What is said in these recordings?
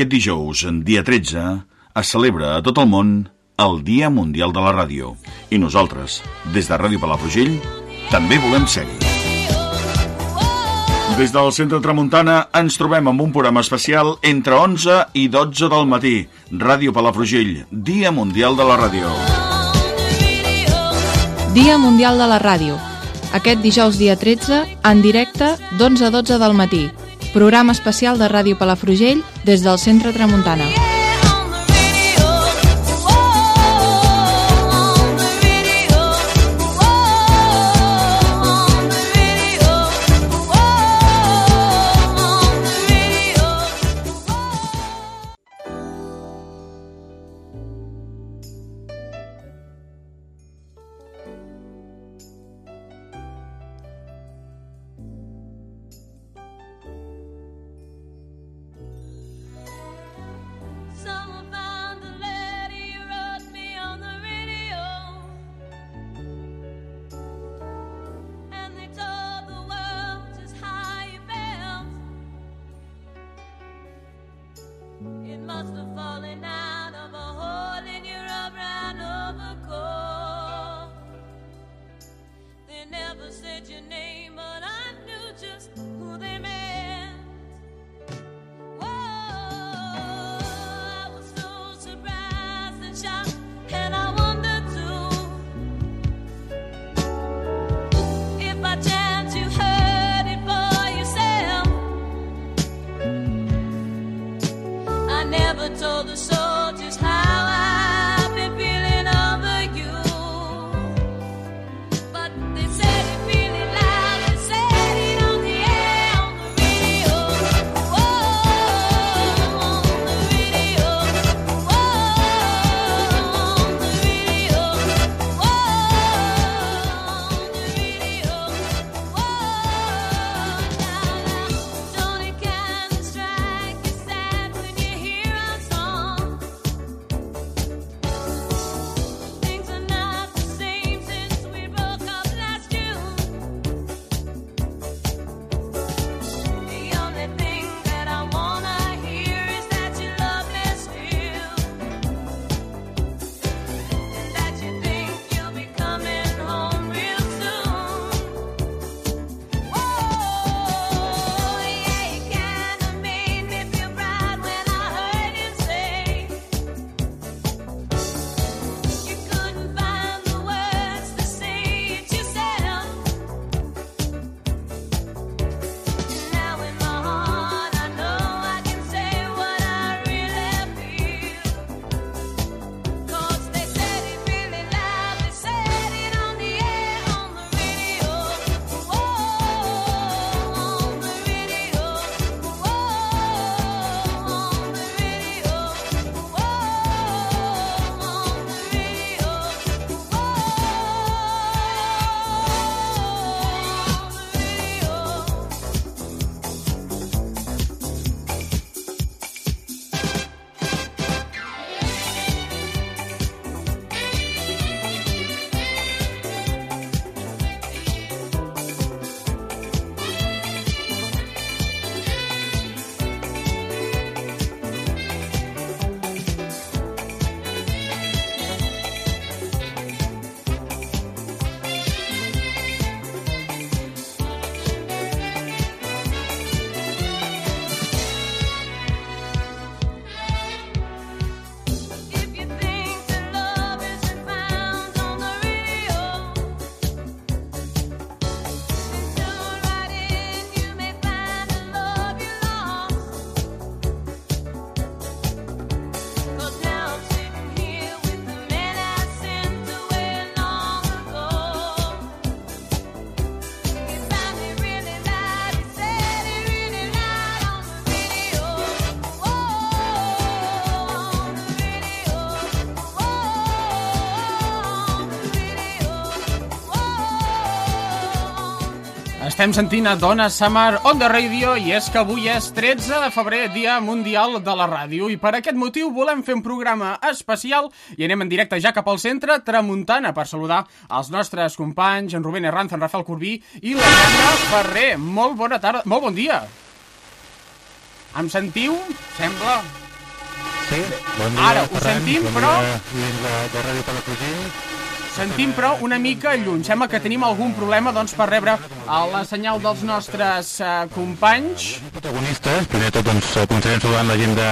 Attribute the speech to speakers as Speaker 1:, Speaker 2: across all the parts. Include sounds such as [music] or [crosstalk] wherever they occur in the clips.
Speaker 1: Aquest dijous, dia 13, es celebra a tot el món el Dia Mundial de la Ràdio. I nosaltres, des de Ràdio Palafrugell, també volem ser-hi. Des del centre Tramuntana ens trobem amb un programa especial entre 11 i 12 del matí. Ràdio Palafrugell, Dia Mundial de la Ràdio.
Speaker 2: Dia Mundial de la Ràdio. Aquest dijous dia 13, en directe, d'11 a 12 del matí. Programa especial de Ràdio Palafrugell des del centre Tramuntana.
Speaker 3: Someone
Speaker 4: Estem sentint a Donna Summer on the Radio i és que avui és 13 de febrer, Dia Mundial de la Ràdio i per aquest motiu volem fer un programa especial i anem en directe ja cap al centre Tramuntana per saludar els nostres companys en Rubén Herranz, en Rafael Corbí i la Gemma Ferrer. Molt bona tarda, molt bon dia. Em sentiu? Sembla.
Speaker 5: Sí, bon dia,
Speaker 4: Ara, ho
Speaker 5: Ferran.
Speaker 4: sentim,
Speaker 5: bon
Speaker 4: però-
Speaker 5: Dia, oients de, de Ràdio Palafrugell.
Speaker 4: Sentim, però, una mica lluny. Sembla que tenim algun problema doncs, per rebre eh, la senyal dels nostres eh, companys.
Speaker 5: Protagonistes, primer de tot doncs, eh, començarem saludant la gent de,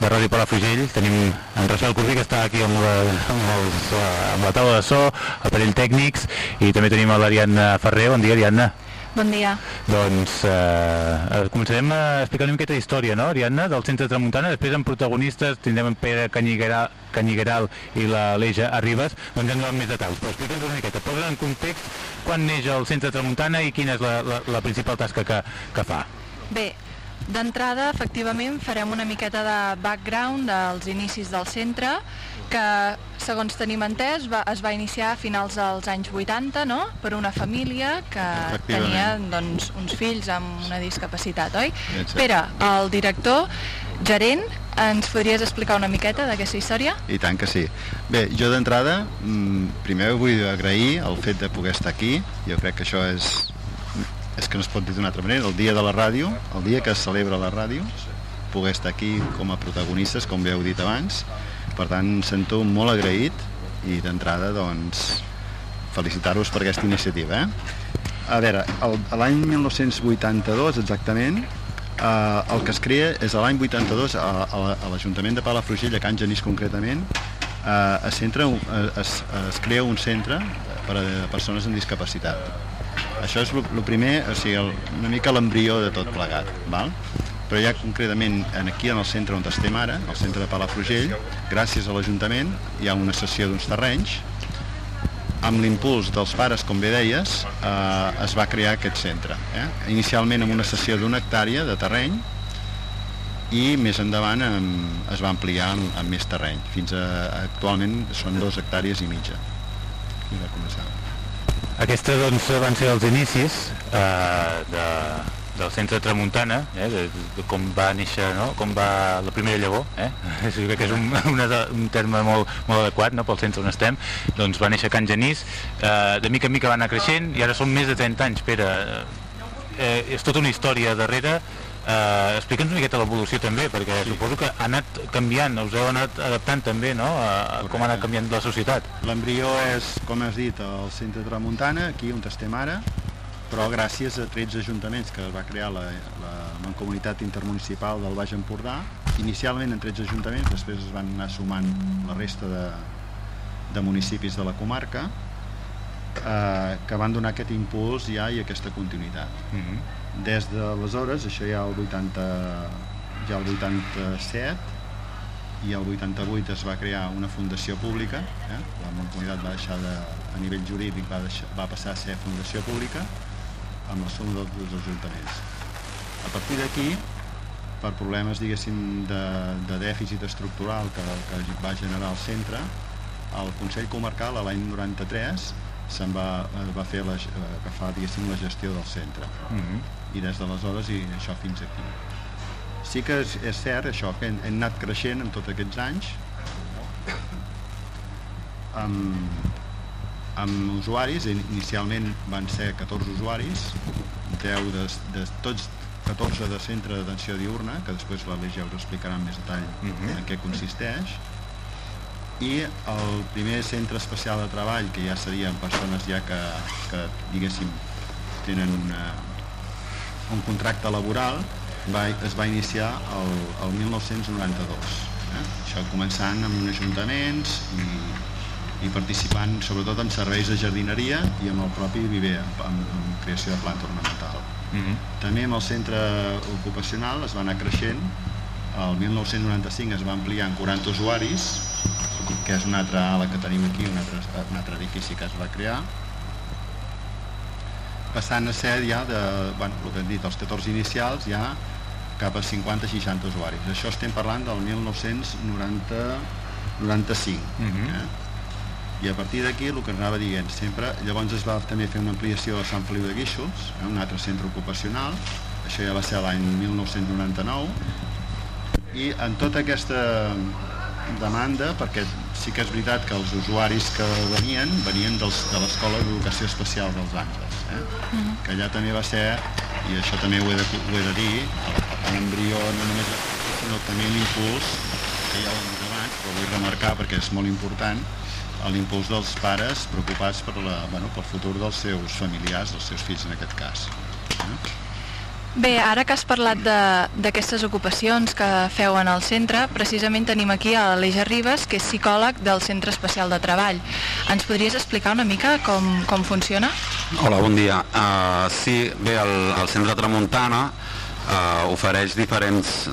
Speaker 5: de Ràdio Palafrugell. Tenim en Rafael Corbí, que està aquí amb la, amb, els, eh, amb la taula de so, aparell tècnics, i també tenim l'Ariadna Ferrer. Bon dia, Ariadna.
Speaker 2: Bon dia.
Speaker 5: Doncs eh, eh, començarem a explicar una miqueta d'història, no, Ariadna, del Centre de Tramuntana. Després amb protagonistes tindrem en Pere Canyigueral, Canyigueral i la Leja Arribas. Doncs ens donen més detalls, però explica'ns una miqueta. Posa en context quan neix el Centre de Tramuntana i quina és la, la, la principal tasca que, que fa.
Speaker 2: Bé, d'entrada, efectivament, farem una miqueta de background dels inicis del centre, que, segons tenim entès, va, es va iniciar a finals dels anys 80, no?, per una família que tenia doncs, uns fills amb una discapacitat, oi?
Speaker 6: Exacte.
Speaker 2: Pere, el director, gerent, ens podries explicar una miqueta d'aquesta història?
Speaker 6: I tant que sí. Bé, jo d'entrada, mm, primer vull agrair el fet de poder estar aquí. Jo crec que això és, és que no es pot dir d'una altra manera. El dia de la ràdio, el dia que es celebra la ràdio, poder estar aquí com a protagonistes, com bé heu dit abans. Per tant, em sento molt agraït i d'entrada, doncs, felicitar-vos per aquesta iniciativa. Eh? A veure, l'any 1982, exactament, eh, el que es crea és l'any 82 a, a, a l'Ajuntament de Palafrugell, a Can Genís concretament, eh, es, centra, es, es crea un centre per a persones amb discapacitat. Això és el primer, o sigui, el, una mica l'embrió de tot plegat, val? però ja concretament en aquí en el centre on estem ara, al centre de Palafrugell, gràcies a l'Ajuntament hi ha una sessió d'uns terrenys amb l'impuls dels pares, com bé deies, eh, es va crear aquest centre. Eh? Inicialment amb una sessió d'una hectàrea de terreny i més endavant amb, es va ampliar amb, amb més terreny. Fins a actualment són dos hectàrees i mitja. Aquí va començar.
Speaker 5: Aquests doncs, van ser els inicis eh, de, del centre Tramuntana, eh, de, de com va néixer, no? com va la primera llavor, eh? [laughs] crec que és un, una, un terme molt, molt adequat no? pel centre on estem, doncs va néixer Can Genís, eh, de mica en mica va anar creixent i ara són més de 30 anys, Pere, eh, és tota una història darrere, eh, explica'ns una miqueta l'evolució també, perquè sí. suposo que ha anat canviant, us heu anat adaptant també no? a, a com ha anat canviant la societat.
Speaker 6: L'embrió és, com has dit, el centre de Tramuntana, aquí on estem ara, però gràcies a 13 ajuntaments que va crear la, la Mancomunitat Intermunicipal del Baix Empordà, inicialment en 13 ajuntaments, després es van anar sumant la resta de, de municipis de la comarca, eh, que van donar aquest impuls ja i aquesta continuïtat.
Speaker 5: Mm -hmm.
Speaker 6: Des d'aleshores, això ja el 80, ja el 87, i el 88 es va crear una fundació pública, eh? la Mancomunitat va deixar de, a nivell jurídic va, deixar, va passar a ser fundació pública amb la suma dels dos ajuntaments. A partir d'aquí, per problemes diguéssim de, de dèficit estructural que, que va generar el centre, el Consell Comarcal l'any 93 se'n va, eh, va fer la, eh, agafar diguéssim la gestió del centre
Speaker 5: Mm -hmm.
Speaker 6: i des d'aleshores i això fins aquí. Sí que és, és cert això, que hem, hem anat creixent en tots aquests anys amb, amb usuaris, in- inicialment van ser 14 usuaris, 10 de, de tots 14 de centre d'atenció diurna, que després la Legia us explicarà en més detall
Speaker 5: Mhm.
Speaker 6: en què consisteix, i el primer centre especial de treball, que ja serien persones ja que, que diguéssim, tenen una, un contracte laboral, va, es va iniciar el, el 1992. Eh? Això començant amb ajuntaments i, i participant sobretot en serveis de jardineria i amb el propi viver, amb, amb, creació de planta ornamental.
Speaker 5: Mm -hmm.
Speaker 6: També amb el centre ocupacional es va anar creixent. El 1995 es va ampliar en 40 usuaris, que és una altra ala que tenim aquí, un altre, un altre edifici que es va crear. Passant a ser ja, de, bueno, el que hem dit, els 14 inicials, ja cap a 50-60 usuaris. Això estem parlant del 1995.
Speaker 5: Mhm.
Speaker 6: eh? I a partir d'aquí, el que anava dient, sempre, llavors es va també fer una ampliació a Sant Feliu de Guíxols, eh, un altre centre ocupacional, això ja va ser l'any 1999, i en tota aquesta demanda, perquè sí que és veritat que els usuaris que venien, venien dels, de l'Escola d'Educació Especial dels Àngels, eh? que allà també va ser, i això també ho he de, ho he de dir, l'embrió no només, sinó també l'impuls que ha un debat, però vull remarcar perquè és molt important, l'impuls dels pares preocupats per la, bueno, pel futur dels seus familiars, dels seus fills en aquest cas. Eh?
Speaker 2: Bé, ara que has parlat d'aquestes ocupacions que feu en el centre, precisament tenim aquí a l'Eix Ribes, que és psicòleg del Centre Especial de Treball. Ens podries explicar una mica com, com funciona?
Speaker 7: Hola, bon dia. Uh, sí, bé, el, el Centre Tramuntana uh, ofereix diferents,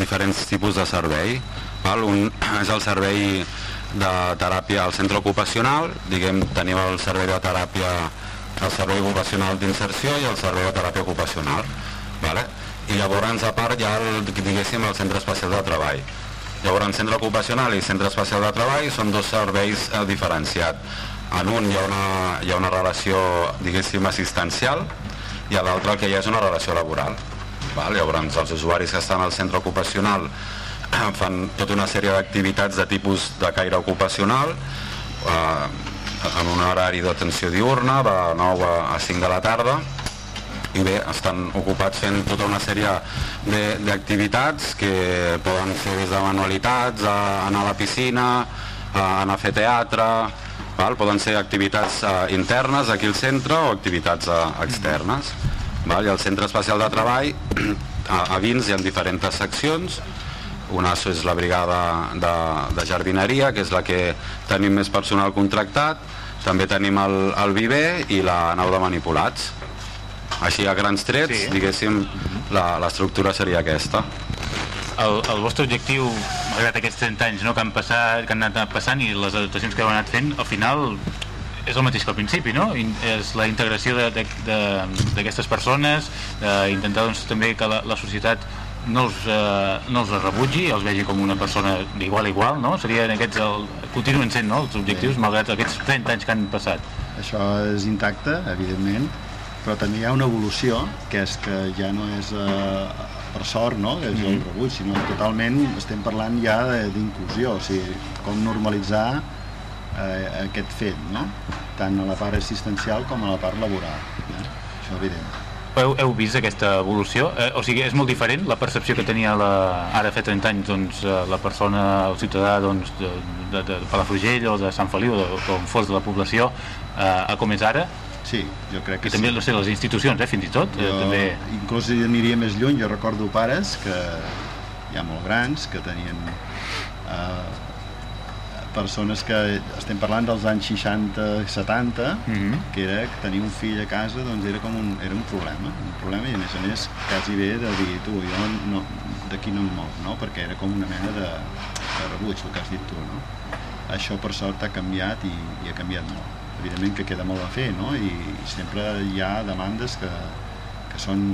Speaker 7: diferents tipus de servei. Val? Un [clears throat] és el servei de teràpia al centre ocupacional, diguem, tenim el servei de teràpia el servei ocupacional d'inserció i el servei de teràpia ocupacional. Vale? I llavors, a part, hi ha el, diguéssim, el centre especial de treball. Llavors, centre ocupacional i centre especial de treball són dos serveis eh, diferenciats. En un hi ha una, hi ha una relació, diguéssim, assistencial i a l'altre que hi ha és una relació laboral. Val? Llavors, els usuaris que estan al centre ocupacional [clears throat] fan tota una sèrie d'activitats de tipus de caire ocupacional eh, en un horari d'atenció diurna de 9 a 5 de la tarda i bé, estan ocupats fent tota una sèrie d'activitats que poden ser des de manualitats, a anar a la piscina, a anar a fer teatre, val? poden ser activitats eh, internes aquí al centre o activitats eh, externes. Val? I al Centre Especial de Treball, [clears throat] a, a dins hi ha diferents seccions, una és la brigada de, de jardineria, que és la que tenim més personal contractat, també tenim el, el viver i la nau de manipulats. Així a grans trets,
Speaker 5: Sí.
Speaker 7: sí. diguéssim, la- l'estructura seria aquesta.
Speaker 5: El, el vostre objectiu, malgrat aquests 30 anys no, que, han passat, que han anat passant i les adaptacions que heu anat fent, al final és el mateix que al principi, no? In- És la integració de- de- de- d'aquestes persones, d'intentar doncs, també que la, la societat no els, eh, no els rebutgi, els vegi com una persona d'igual a igual, no? Serien aquests, el, continuen sent no, els objectius, malgrat aquests 30 anys que han passat.
Speaker 6: Això és intacte, evidentment, però també hi ha una evolució, que és que ja no és eh, per sort, no?, és el rebuig, sinó totalment estem parlant ja de- d'inclusió, o sigui, com normalitzar eh, aquest fet, no?, tant a la part assistencial com a la part laboral. Eh? Això és evident.
Speaker 5: Heu, heu vist aquesta evolució? Eh, o sigui, és molt diferent la percepció que tenia la, ara fa 30 anys doncs, eh, la persona, el ciutadà doncs, de, de, de Palafrugell o de Sant Feliu, o de, com fos de la població, eh, a com és ara,
Speaker 6: Sí, jo crec que
Speaker 5: i també
Speaker 6: sí.
Speaker 5: no sé, les institucions, eh, fins i tot, eh,
Speaker 6: Jo
Speaker 5: també...
Speaker 6: inclús aniria més lluny, jo recordo pares que ja molt grans, que tenien eh, persones que estem parlant dels anys 60 70
Speaker 5: Mhm.
Speaker 6: que era que tenir un fill a casa doncs era com un, era un problema un problema i a més a més quasi bé de dir tu, jo no, d'aquí no em moc no? perquè era com una mena de, de rebuig el que has dit tu no? això per sort ha canviat i, i ha canviat molt evidentment que queda molt a fer no? I, i sempre hi ha demandes que, que són,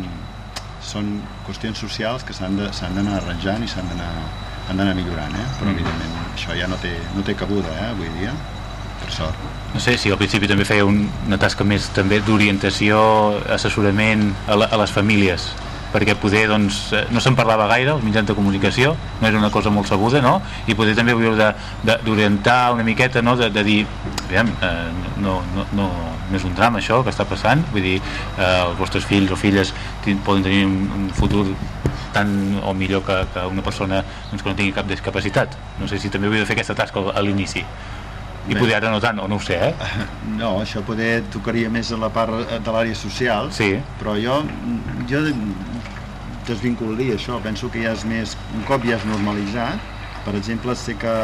Speaker 6: són qüestions socials que s'han d'anar arranjant i s'han d'anar han d'anar millorant, eh? però
Speaker 5: Mm.
Speaker 6: evidentment això ja no té, no té cabuda eh? avui dia, per sort.
Speaker 5: No sé si al principi també feia un, una tasca més també d'orientació, assessorament a, la, a les famílies perquè poder, doncs, eh, no se'n parlava gaire als mitjans de comunicació, no era una cosa molt sabuda, no? I poder també d'orientar una miqueta, no? De, de dir, aviam, eh, no, no, no, no és un drama això que està passant, vull dir, eh, els vostres fills o filles poden tenir un, un futur tant o millor que, que una persona doncs, que no tingui cap discapacitat. No sé si també hauríeu de fer aquesta tasca a l'inici. I
Speaker 6: Bé.
Speaker 5: poder ara no tant, o no ho sé, eh? [laughs]
Speaker 6: No, això poder tocaria més a la part de l'àrea social,
Speaker 5: Sí.
Speaker 6: però jo, jo desvincularia això, penso que ja és més, un cop ja és normalitzat, per exemple, sé que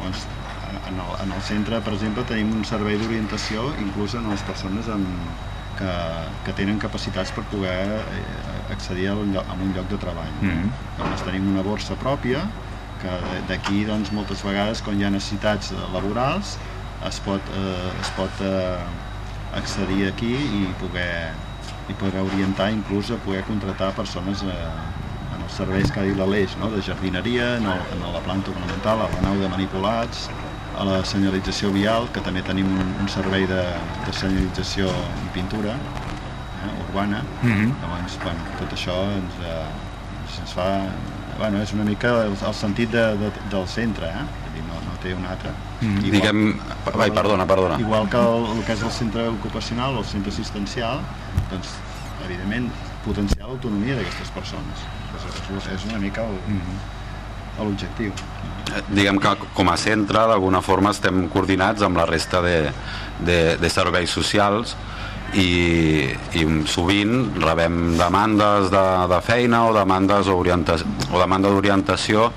Speaker 6: doncs, en, el, en el centre, per exemple, tenim un servei d'orientació inclús en les persones amb, que, que tenen capacitats per poder eh, accedir a un lloc, a un lloc de treball.
Speaker 5: Mhm.
Speaker 6: Llavors tenim una borsa pròpia que d'aquí doncs, moltes vegades quan hi ha necessitats laborals es pot, eh, es pot eh, accedir aquí i poder, i poder orientar inclús a poder contratar persones eh, en els serveis que ha dit l'Aleix, no? de jardineria, en, el, en la planta ornamental, a la nau de manipulats, a la senyalització vial, que també tenim un, un servei de, de senyalització i pintura eh, urbana.
Speaker 5: Mhm.
Speaker 6: Llavors, bueno, tot això ens, eh, ens fa... Bueno, és una mica el, el sentit de, de, del centre, eh? Té un altre.
Speaker 5: Mm,
Speaker 6: Igual-
Speaker 7: Diguem... Vai, perdona, perdona.
Speaker 6: Igual que el, el que és el centre ocupacional o el centre assistencial, doncs, evidentment, potenciar l'autonomia d'aquestes persones. És, és, és una mica el,
Speaker 5: Mhm.
Speaker 6: a l'objectiu.
Speaker 7: Eh, diguem que com a centre d'alguna forma estem coordinats amb la resta de, de, de serveis socials i, i sovint rebem demandes de, de feina o demandes o, demanda d'orientació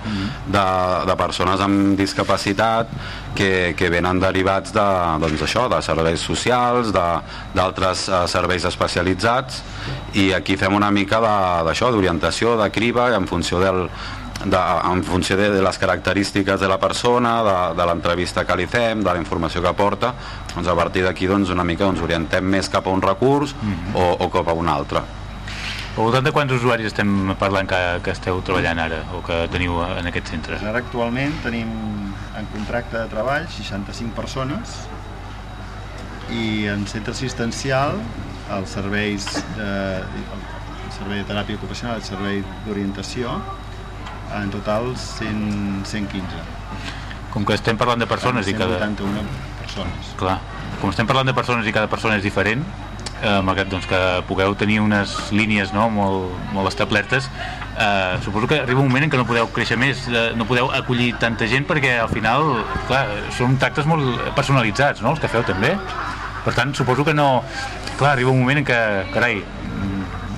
Speaker 7: de, de persones amb discapacitat que, que venen derivats de, doncs això, de serveis socials, de- d'altres eh, serveis especialitzats i aquí fem una mica d'això, d'orientació, de criba en funció del, de, en funció de, de les característiques de la persona, de, de l'entrevista que li fem, de la informació que porta, doncs a partir d'aquí doncs, una mica doncs, orientem més cap a un recurs o, o cap a un altre.
Speaker 5: Al voltant de quants usuaris estem parlant que, que esteu treballant ara o que teniu en aquest centre?
Speaker 6: Doncs ara actualment tenim en contracte de treball 65 persones i en centre assistencial els serveis de, el servei de teràpia ocupacional, el servei d'orientació en total 100, 115
Speaker 5: Com que estem parlant de persones i cada...
Speaker 6: 181 persones
Speaker 5: Clar, com estem parlant de persones i cada persona és diferent, eh, malgrat doncs, que pugueu tenir unes línies no, molt, molt establertes, eh, suposo que arriba un moment en què no podeu créixer més, eh, no podeu acollir tanta gent perquè al final, clar, són tractes molt personalitzats, no?, els que feu també. Per tant, suposo que no... Clar, arriba un moment en què, carai,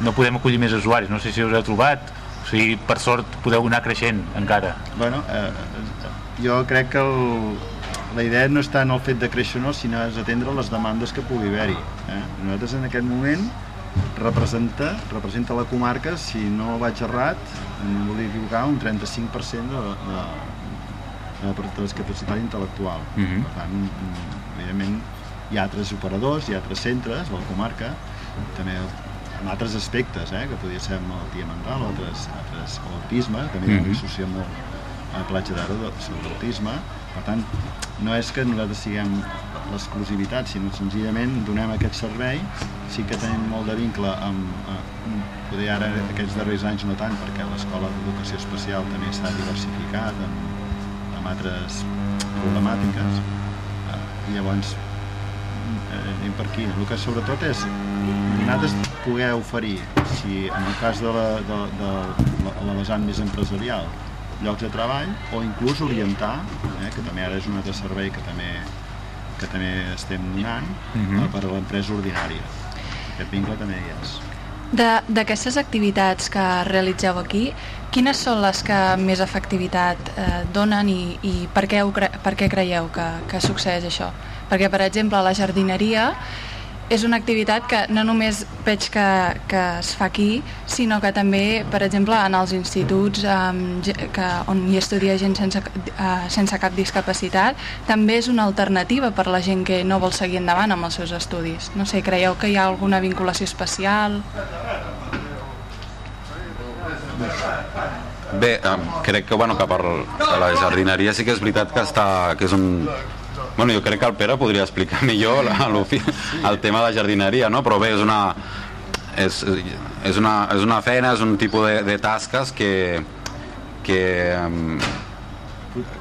Speaker 5: no podem acollir més usuaris, no sé si us heu trobat, o sigui, per sort podeu anar creixent encara.
Speaker 6: Bueno, eh, jo crec que el, la idea no està en el fet de créixer o no, sinó és atendre les demandes que pugui haver-hi. Eh? Nosaltres en aquest moment representa, representa la comarca, si no vaig errat, no volia equivocar, un 35% de, de, de, de discapacitat intel·lectual.
Speaker 5: Mhm.
Speaker 6: Per tant, mm, evidentment, hi ha altres operadors, hi ha altres centres a la comarca, també en altres aspectes, eh, que podria ser malaltia mental, altres, altres o autisme, també
Speaker 5: Mhm.
Speaker 6: mm -hmm. associa molt a la platja d'ara de- sobre l'autisme. Per tant, no és que nosaltres siguem l'exclusivitat, sinó senzillament donem aquest servei. Sí que tenim molt de vincle amb, amb poder ara aquests darrers anys no tant, perquè l'escola d'educació especial també està diversificat amb, amb altres problemàtiques. Eh, I llavors eh, anem per aquí. El que sobretot és nosaltres poder oferir, si en el cas de la, de, de, la, la vessant més empresarial, llocs de treball o inclús orientar, eh, que també ara és un altre servei que també, que també estem donant
Speaker 5: Mhm.
Speaker 6: eh, per a l'empresa ordinària. Aquest vincle també hi és.
Speaker 2: De- D'aquestes activitats que realitzeu aquí, quines són les que més efectivitat eh, donen i, i per, què ho cre per què creieu que, que succeeix això? Perquè, per exemple, la jardineria és una activitat que no només veig que, que es fa aquí, sinó que també, per exemple, en els instituts um, que, on hi estudia gent sense, uh, sense cap discapacitat, també és una alternativa per la gent que no vol seguir endavant amb els seus estudis. No sé, creieu que hi ha alguna vinculació especial?
Speaker 7: Bé, eh, crec que, bueno, que per la jardineria sí que és veritat que, està, que és un... Bueno, jo crec que el Pere podria explicar [laughs] millor la, l'ofi- el tema de jardineria, no? Però bé, és una, és, és una, és una feina, és un tipus de, de tasques que, que,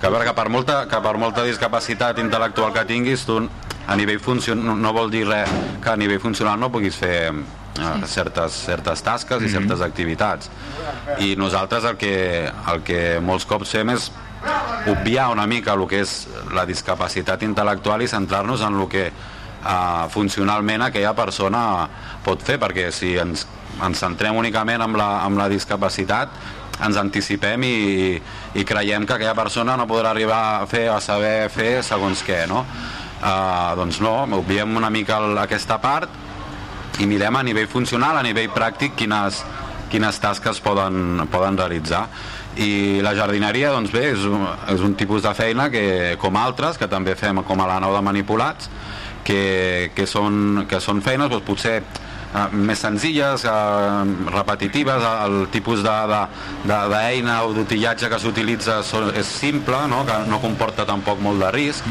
Speaker 7: que, a veure, que, per molta, que per molta discapacitat intel·lectual que tinguis, tu a nivell funcional, no, vol dir res que a nivell funcional no puguis fer eh, certes, certes tasques i certes activitats. I nosaltres el que, el que molts cops fem és obviar una mica el que és la discapacitat intel·lectual i centrar-nos en el que eh, funcionalment aquella persona pot fer, perquè si ens, ens centrem únicament en la, en la discapacitat ens anticipem i, i creiem que aquella persona no podrà arribar a fer a saber fer segons què, no? Uh, doncs no, obviem una mica el, aquesta part i mirem a nivell funcional, a nivell pràctic, quines, quines tasques poden, poden realitzar. I la jardineria, doncs bé, és un, és un tipus de feina que, com altres, que també fem com a la nau de manipulats, que, que, són, que són feines doncs, potser eh, més senzilles, eh, repetitives, el tipus d'eina de, de, d'eina o d'utillatge que s'utilitza és simple, no? que no comporta tampoc molt de risc,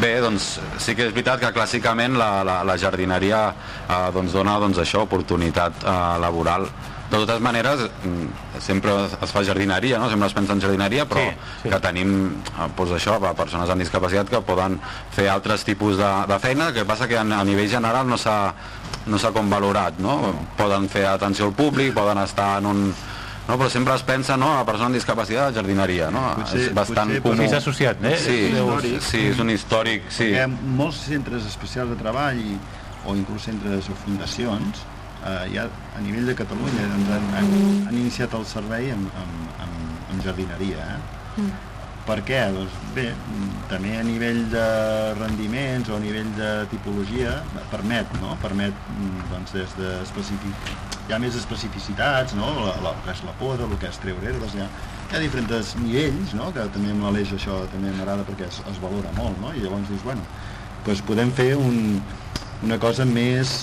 Speaker 7: Bé, doncs sí que és veritat que clàssicament la, la, la jardineria eh, doncs dona doncs, això, oportunitat eh, laboral. De totes maneres, mm, sempre es fa jardineria, no? sempre es pensa en jardineria, però
Speaker 5: Sí, sí.
Speaker 7: que tenim eh, doncs això, per persones amb discapacitat que poden fer altres tipus de, de feina, que passa que a, a nivell general no s'ha no s'ha com valorat, no? Poden fer atenció al públic, poden estar en un, no? però sempre es pensa no, a la persona amb discapacitat, jardineria, no?
Speaker 6: Potser-
Speaker 7: és bastant
Speaker 6: potser-
Speaker 7: comú.
Speaker 5: Sí, s'ha associat, eh?
Speaker 7: Sí,
Speaker 6: És històric.
Speaker 7: sí, és un històric, sí.
Speaker 6: Hi ha molts centres especials de treball i, o inclús centres o fundacions eh, ja a nivell de Catalunya doncs han, han, han iniciat el servei amb, amb, amb, amb jardineria. Eh? Per què? Doncs bé, mm, també a nivell de rendiments o a nivell de tipologia permet, no? Permet mm, doncs des de específic... Hi ha més especificitats, no? La, la, el que és la poda, el que és treure herbes, hi ha, hi ha diferents nivells, no? Que també amb l'Aleix això també m'agrada perquè es, es valora molt, no? I llavors dius, bueno, doncs podem fer un, una cosa més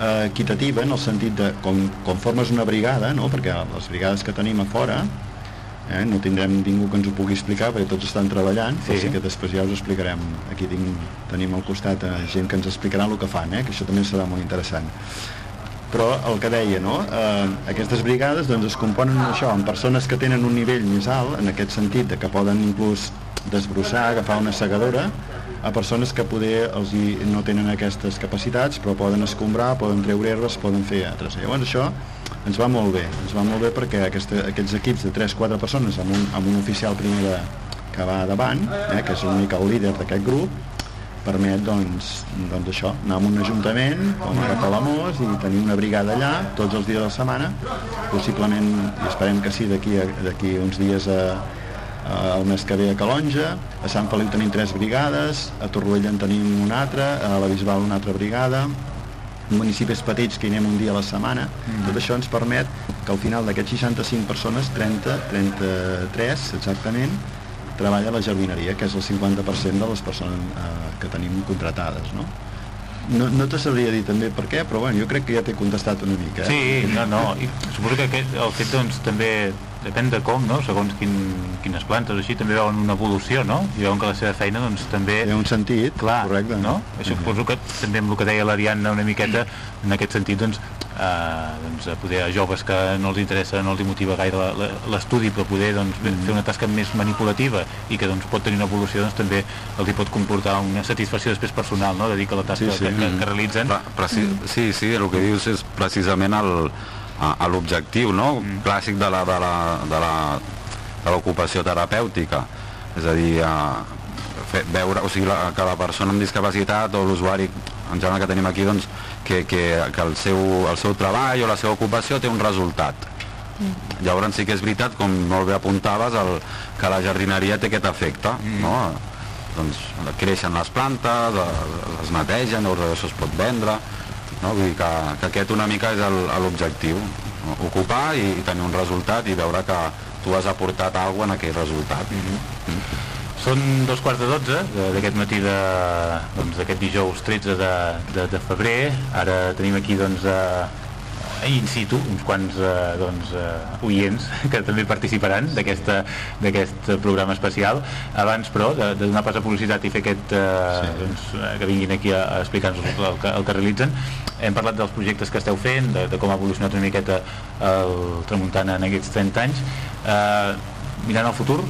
Speaker 6: eh, equitativa en el sentit de com, com formes una brigada, no? perquè les brigades que tenim a fora eh, no tindrem ningú que ens ho pugui explicar perquè tots estan treballant, sí. però
Speaker 5: Sí.
Speaker 6: que després ja us explicarem. Aquí tinc, tenim al costat eh, gent que ens explicarà el que fan, eh, que això també serà molt interessant. Però el que deia, no? eh, aquestes brigades doncs, es componen això, amb persones que tenen un nivell més alt, en aquest sentit, de que poden inclús desbrossar, agafar una segadora, a persones que poder els hi, no tenen aquestes capacitats, però poden escombrar, poden treure herbes, poden fer altres. Llavors això ens va molt bé, ens va molt bé perquè aquesta, aquests equips de 3-4 persones amb un, amb un oficial primer de, que va davant, eh, que és mica el líder d'aquest grup, permet doncs, doncs això, anar a un ajuntament com ara Palamós i tenir una brigada allà tots els dies de la setmana possiblement, i esperem que sí d'aquí uns dies a, el mes que ve a Calonja a Sant Feliu tenim tres brigades a Torroella en tenim una altra a la Bisbal una altra brigada municipis petits que hi anem un dia a la setmana tot això ens permet que al final d'aquests 65 persones 30, 33 exactament treballa a la jardineria, que és el 50% de les persones eh, que tenim contratades, no? No, no te sabria dir també per què, però bueno, jo crec que ja t'he contestat una mica. Eh?
Speaker 5: Sí, no, no, i suposo que aquest, el fet doncs també depèn de com, no? segons quin, quines plantes així, també veuen una evolució, no? I veuen que la seva feina doncs també...
Speaker 6: Té un sentit,
Speaker 5: Clar,
Speaker 6: correcte.
Speaker 5: no? Això suposo que també amb el que deia l'Ariadna una miqueta, en aquest sentit, doncs, eh, doncs a poder a joves que no els interessa, no els motiva gaire l'estudi, però poder doncs,
Speaker 6: Mm.
Speaker 5: fer una tasca més manipulativa i que doncs, pot tenir una evolució, doncs també els hi pot comportar una satisfacció després personal, no?, de dir que la tasca
Speaker 6: Sí, sí.
Speaker 5: Que, que, que realitzen...
Speaker 7: Pre preci sí, sí, el que dius és precisament el, a, a l'objectiu no? clàssic de la, de la, de la, de l'ocupació terapèutica. És a dir, a, fer, veure, o sigui, la, que la persona amb discapacitat o l'usuari en general que tenim aquí, doncs, que, que, que el, seu, el seu treball o la seva ocupació té un resultat. Llavors sí que és veritat, com molt bé apuntaves, el, que la jardineria té aquest efecte, no? Doncs creixen les plantes, les netegen, llavors això es pot vendre, no? Vull dir que, que aquest una mica és l'objectiu, no? ocupar i, i tenir un resultat i veure que tu has aportat alguna en aquell resultat.
Speaker 5: Són dos quarts de dotze d'aquest matí doncs, d'aquest dijous 13 de, de, de febrer. Ara tenim aquí doncs, a, in situ uns quants eh, doncs, eh, oients [laughs] que també participaran d'aquest programa especial. Abans, però, de, de donar pas a publicitat i fer aquest, eh,
Speaker 6: Sí.
Speaker 5: doncs, eh, que vinguin aquí a, a explicar-nos el, el, que, el que realitzen, hem parlat dels projectes que esteu fent, de, de com ha evolucionat una miqueta el Tramuntana en aquests 30 anys. Eh, mirant al futur,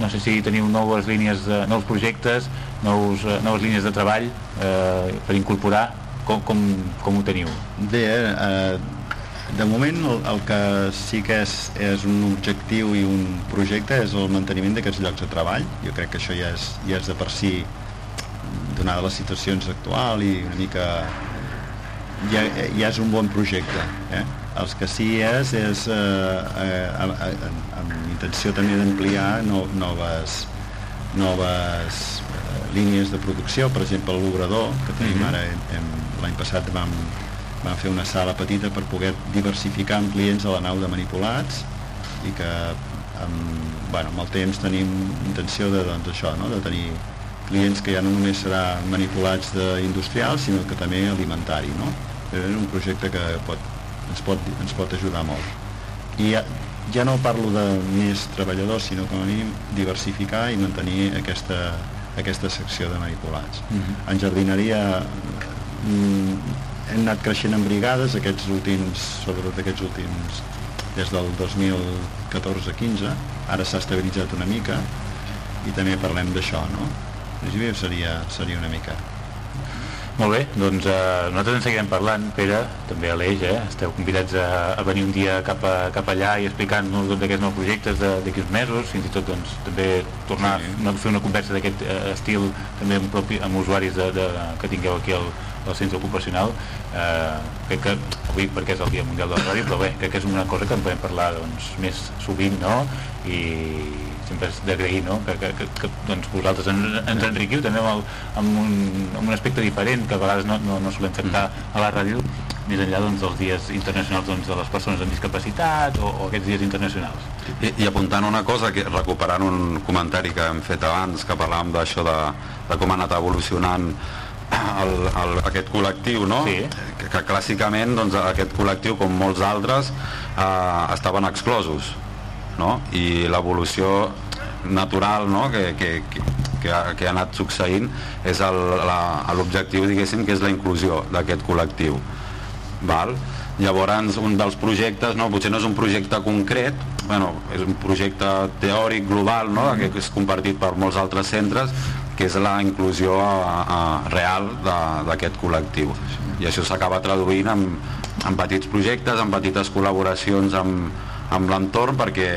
Speaker 5: no sé si teniu noves línies, de, nous projectes, nous, eh, noves línies de treball eh, per incorporar, com, com, com ho teniu?
Speaker 6: Bé, eh, de moment el, el que sí que és, és un objectiu i un projecte és el manteniment d'aquests llocs de treball. Jo crec que això ja és, ja és de per si, donada les situacions actuals i una mica ja, ja és un bon projecte. Eh? Els que sí és, és eh, eh, amb, amb, intenció també d'ampliar no, noves, noves eh, línies de producció, per exemple l'obrador, que tenim ara, hem, hem, l'any passat vam, vam fer una sala petita per poder diversificar amb clients a la nau de manipulats i que amb, bueno, amb el temps tenim intenció de, doncs, això, no? de tenir clients que ja no només serà manipulats d'industrials, sinó que també alimentari. No? És un projecte que pot, ens, pot, ens pot ajudar molt. I ja, ja no parlo de més treballadors, sinó com a mínim diversificar i mantenir aquesta, aquesta secció de manipulats. En jardineria mm, hem anat creixent en brigades aquests últims, sobretot aquests últims des del 2014-15 ara s'ha estabilitzat una mica i també parlem d'això no? Principi seria, seria una mica
Speaker 5: Molt bé, doncs eh, nosaltres en seguirem parlant, Pere, també a l'Eix, eh? esteu convidats a, a venir un dia cap, a, cap allà i explicar-nos doncs, aquests nous projectes de- d'aquí uns mesos, fins i tot doncs, també tornar sí. a fer una conversa d'aquest eh, estil també amb, propi, amb usuaris de, de, que tingueu aquí al, al centre ocupacional. Eh, crec que avui perquè és el Dia Mundial de la Ràdio, però bé, crec que és una cosa que en podem parlar doncs, més sovint, no? I sempre és d'agrair no? que, que, que, que doncs, vosaltres ens, ens enriquiu també amb, el, amb, un, amb un aspecte diferent que a vegades no, no, no solem tractar a la ràdio més enllà doncs, dels dies internacionals doncs, de les persones amb discapacitat o, o aquests dies internacionals.
Speaker 7: I, I apuntant una cosa, que recuperant un comentari que hem fet abans, que parlàvem d'això de, de com ha anat evolucionant el, el, aquest col·lectiu, no?
Speaker 5: Sí.
Speaker 7: Que, que clàssicament doncs, aquest col·lectiu, com molts altres, eh, estaven exclosos, no? I l'evolució natural no? que, que, que, que, ha, que ha anat succeint és l'objectiu, diguéssim, que és la inclusió d'aquest col·lectiu. Val? Llavors, un dels projectes, no, potser no és un projecte concret, bueno, és un projecte teòric global, no, que és compartit per molts altres centres, que és la inclusió a, a, real d'aquest col·lectiu. I això s'acaba traduint en, en petits projectes, en petites col·laboracions amb, amb l'entorn perquè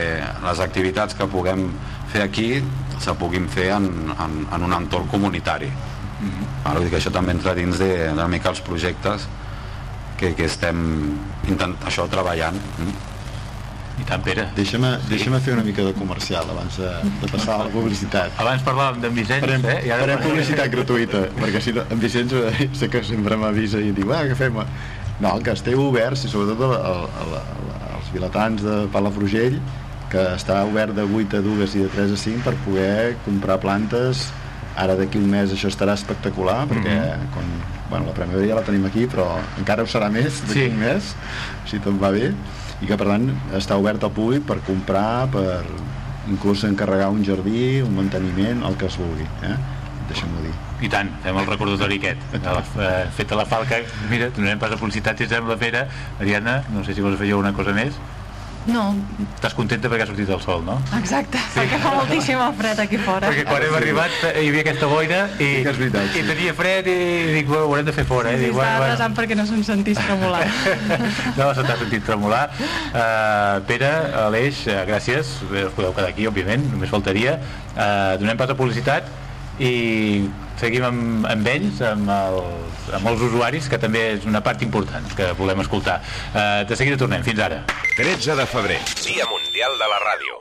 Speaker 7: les activitats que puguem fer aquí se puguin fer en, en, en un entorn comunitari. Mm -hmm. Dir que això també entra dins de, de mica els projectes que, que estem intent, això treballant. Mm.
Speaker 5: I tant, Pere.
Speaker 6: Deixa'm, deixa'm fer una mica de comercial abans de, de passar a la publicitat.
Speaker 5: Abans parlàvem d'en Vicenç,
Speaker 6: Farem,
Speaker 5: eh? I ara
Speaker 6: farem publicitat gratuïta, perquè si no, en Vicenç eh, sé que sempre m'avisa i diu, ah, que fem? No, que esteu oberts, i sobretot a, a, a, a, als vilatans de Palafrugell, que està obert de 8 a 2 i de 3 a 5 per poder comprar plantes ara d'aquí un mes això estarà espectacular perquè quan, bueno, la primavera ja la tenim aquí però encara ho serà més d'aquí
Speaker 5: Sí.
Speaker 6: un mes si tot va bé i que per tant està obert al públic per comprar per inclús encarregar un jardí un manteniment, el que es vulgui eh? deixa'm-ho dir
Speaker 5: I tant, fem el recordatori aquest. De la, eh, feta la falca, mira, donarem pas a publicitat si et sembla, Pere. Ariadna, no sé si vols afegir alguna cosa més.
Speaker 2: No,
Speaker 5: Estàs contenta perquè ha sortit el sol, no?
Speaker 2: exacte, sí. perquè fa moltíssim el fred aquí fora.
Speaker 5: Perquè quan hem arribat eh, hi havia aquesta boira i,
Speaker 6: Sí que és veritat, sí.
Speaker 5: i tenia fred i dic, bueno, ho haurem de fer fora.
Speaker 2: Sí,
Speaker 5: eh?
Speaker 2: sí,
Speaker 5: Dic,
Speaker 2: estava resant perquè no se'm sentís tremolar. [laughs]
Speaker 5: no, se t'ha sentit tremolar. Uh, Pere, Aleix, uh, gràcies. Us podeu quedar aquí, òbviament, només faltaria. Uh, donem pas a publicitat i seguim amb, amb ells, amb els, amb els usuaris, que també és una part important que volem escoltar. Uh, de seguida tornem. Fins ara.
Speaker 8: 13 de febrer, Dia Mundial de la Ràdio.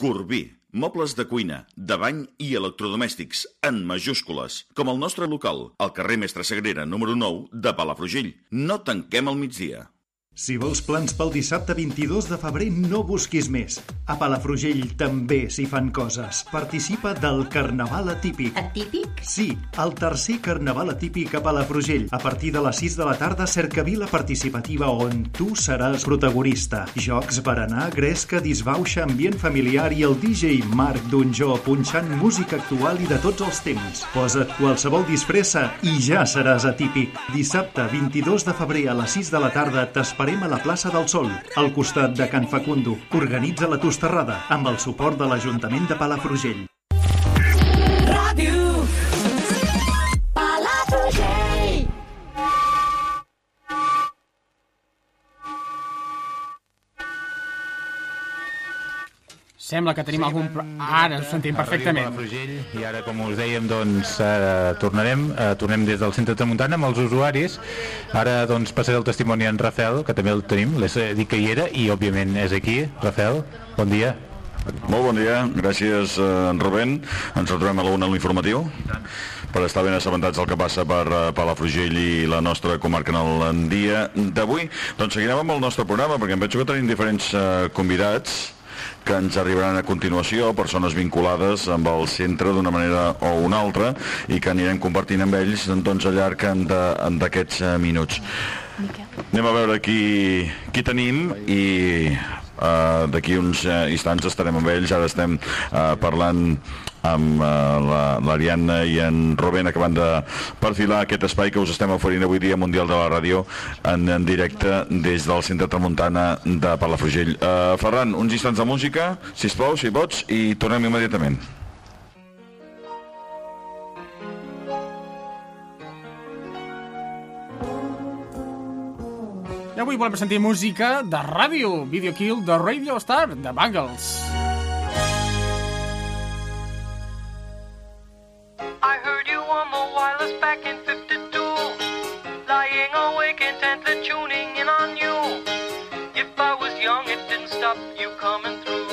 Speaker 1: Corbí, mobles de cuina, de bany i electrodomèstics, en majúscules, com el nostre local, al carrer Mestre Sagrera, número 9, de Palafrugell. No tanquem al migdia.
Speaker 9: Si vols plans pel dissabte 22 de febrer, no busquis més. A Palafrugell també s'hi fan coses. Participa del Carnaval Atípic.
Speaker 10: Atípic?
Speaker 9: Sí, el tercer Carnaval Atípic a Palafrugell. A partir de les 6 de la tarda, cercavila participativa on tu seràs protagonista. Jocs, berenar, gresca, disbauxa, ambient familiar i el DJ Marc Donjó punxant música actual i de tots els temps. Posa't qualsevol disfressa i ja seràs atípic. Dissabte 22 de febrer a les 6 de la tarda t'esperem a la plaça del Sol, al costat de Can Facundo. Organitza la Tosterrada amb el suport de l'Ajuntament de Palafrugell.
Speaker 4: Sembla que tenim algun... pro- Ara us sentim perfectament.
Speaker 5: I ara, com us dèiem, doncs, eh, tornarem, eh, tornem des del centre de Tramuntana amb els usuaris. Ara, doncs, passaré el testimoni a en Rafel, que també el tenim, l'he dit que hi era, i, òbviament, és aquí. Rafel, bon dia.
Speaker 1: Molt bon dia, gràcies eh, en Rubén. Ens retrobem a la una a l'informatiu per estar ben assabentats del que passa per eh, Palafrugell i la nostra comarca en el dia d'avui. Doncs seguirem amb el nostre programa perquè em veig que tenim diferents eh, convidats que ens arribaran a continuació, persones vinculades amb el centre d'una manera o una altra i que anirem compartint amb ells doncs, al llarg d'aquests eh, minuts. Anem a veure qui, qui tenim i uh, d'aquí uns uh, instants estarem amb ells. Ara estem uh, parlant amb eh, l'Ariadna la, i en Rubén acabant de perfilar aquest espai que us estem oferint avui dia Mundial de la Ràdio en, en directe des del Centre Tramuntana de Palafrugell. Eh, Ferran, uns instants de música, si es plau, si pots, i tornem immediatament.
Speaker 4: I avui volem sentir música de ràdio, Video Kill, de Radio Star, de Bangles.
Speaker 10: I heard you on the wireless back in 52. Lying awake intently tuning in on you. If I was young, it didn't stop you coming through.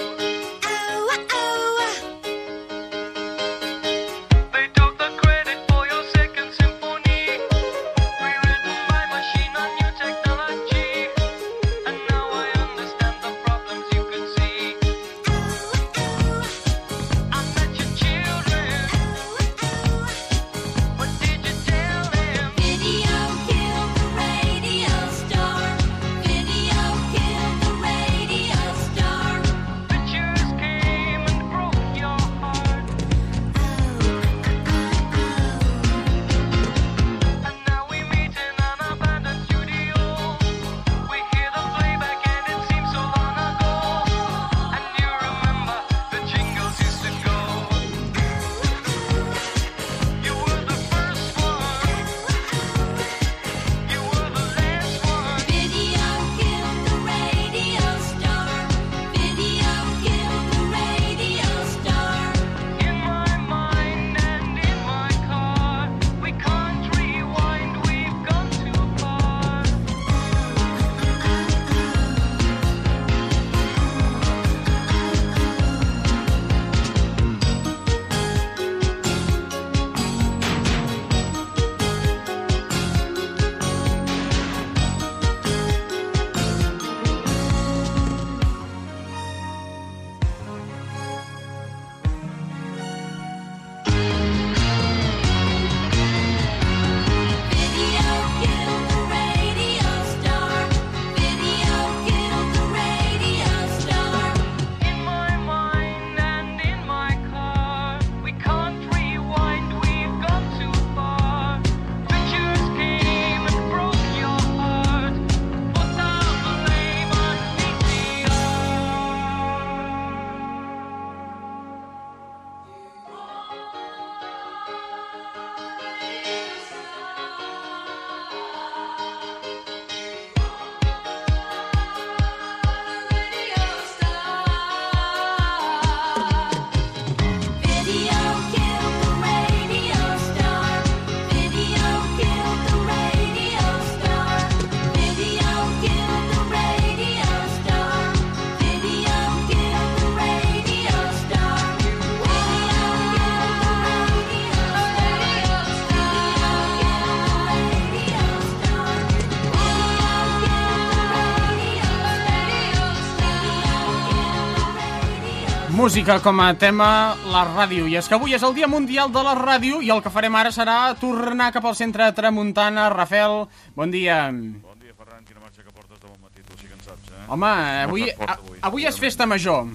Speaker 4: Música com a tema, la ràdio. I és que avui és el Dia Mundial de la Ràdio i el que farem ara serà tornar cap al centre de Tramuntana. Rafael, bon dia.
Speaker 1: Bon dia, Ferran. Quina marxa que portes de bon matí, tu sí que en saps, eh?
Speaker 4: Home, avui, a, avui és festa major.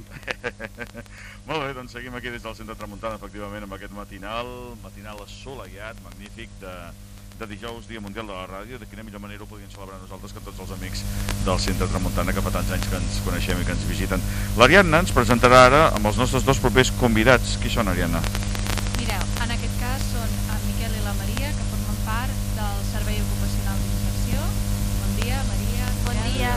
Speaker 4: [laughs]
Speaker 1: Molt bé, doncs seguim aquí des del centre de Tramuntana, efectivament, amb aquest matinal, matinal assolellat, magnífic, de, de dijous, Dia Mundial de la Ràdio. De quina millor manera ho podíem celebrar nosaltres que tots els amics del centre de Tramuntana, que fa tants anys que ens coneixem i que ens visiten. L'Ariadna ens presentarà ara amb els nostres dos propers convidats. Qui són, Ariadna?
Speaker 2: Mireu, en aquest cas són en Miquel i la Maria, que formen part del Servei Ocupacional d'Inserció. Bon dia, Maria.
Speaker 11: Bon dia.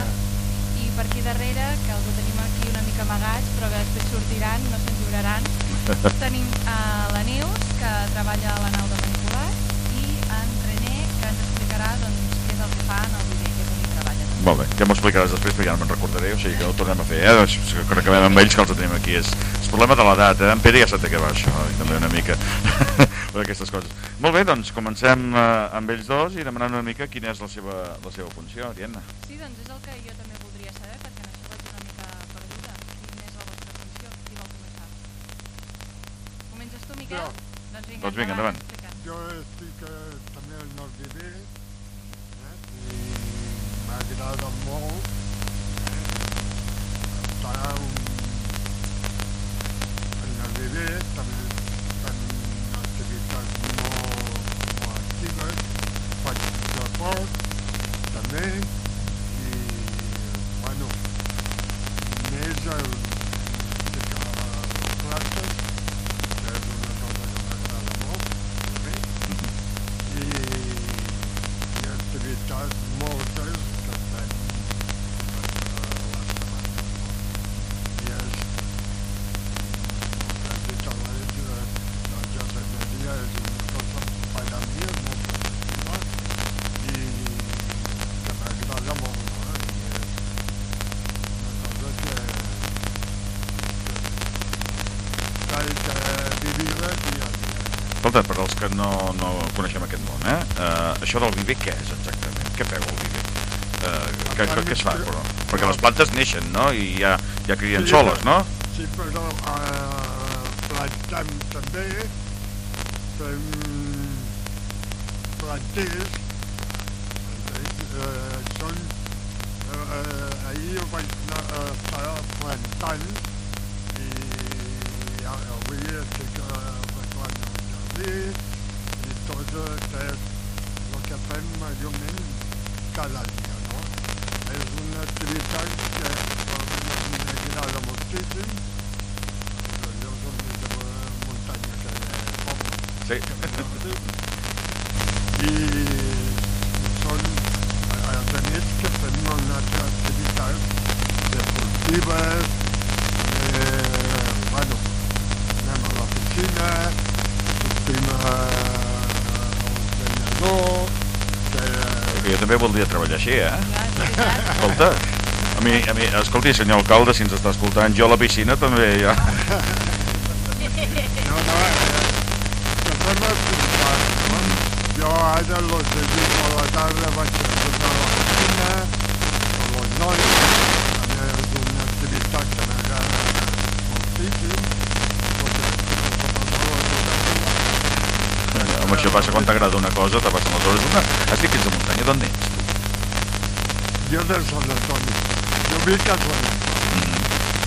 Speaker 2: I per aquí darrere, que els ho tenim aquí una mica amagats, però que després sortiran, no se'n lliuraran, [laughs] tenim uh, la Neus, que treballa a la nau de manipulat, i en René, que ens explicarà doncs, què és el que el.
Speaker 1: Molt bé, ja m'ho explicaràs després perquè ja no me'n recordaré, o sigui que ho tornem a fer, eh? Doncs, quan acabem amb ells que els tenim aquí. És, és problema de l'edat, eh? En Pere ja sap de què va això, i també una mica [laughs] per aquestes coses. Molt bé, doncs comencem eh, amb ells dos i demanant una mica quina és la seva, la seva funció, Ariadna.
Speaker 2: Sí, doncs és el que jo també voldria saber, perquè en això vaig una mica perduda. Quina és la vostra funció? Qui vol començar? Comences tu, Miquel?
Speaker 12: Jo.
Speaker 2: Doncs vinga,
Speaker 1: Doncs vinga, endavant.
Speaker 2: explica't.
Speaker 12: Yo i m'agrada molt eh, estar un... en el bebè també tenim activitats molt, molt actives, faig esport també i bueno, més el ficar classes que és una cosa que m'agrada molt també i, i activitats moltes que fem vila dia a dia.
Speaker 1: Escolta, per als que no, no coneixem aquest món, eh? Uh, això del viver què és exactament? Què pega el viver? Uh, què, què, què es fa? Però? Perquè les plantes neixen, no? I ja, ja crien
Speaker 12: Sí,
Speaker 1: soles, no?
Speaker 12: Sí, però eh, plantem també, fem planters, eh, són, eh, eh, ahir vaig anar a estar plantant i ja, avui estic eh, arreglant el jardí i tot eh, és el que fem majorment cada dia, no? És una activitat que a mi m'agrada moltíssim, però jo soc més de muntanya que de poble.
Speaker 1: Sí.
Speaker 12: I són, a a més que fem una altra activitat deportives, eh, bueno, anem a la piscina, sortim a, al banyador, que
Speaker 1: Que jo també voldria treballar així, eh? Escolta, a mi, a mi, escolti, senyor alcalde, si ens està escoltant, jo a la piscina també ja...
Speaker 12: No, no, que fem activitats, no? Jo ara a los de llum a la tarda vaig a tornar a la piscina, amb els nois, també és una activitat que m'agrada moltíssim,
Speaker 1: Home, això passa quan t'agrada una cosa, te passen les hores. Una... Has dit que ets de muntanya, d'on ets?
Speaker 12: Jo de Sant Antoni, jo visc a Sant Antoni,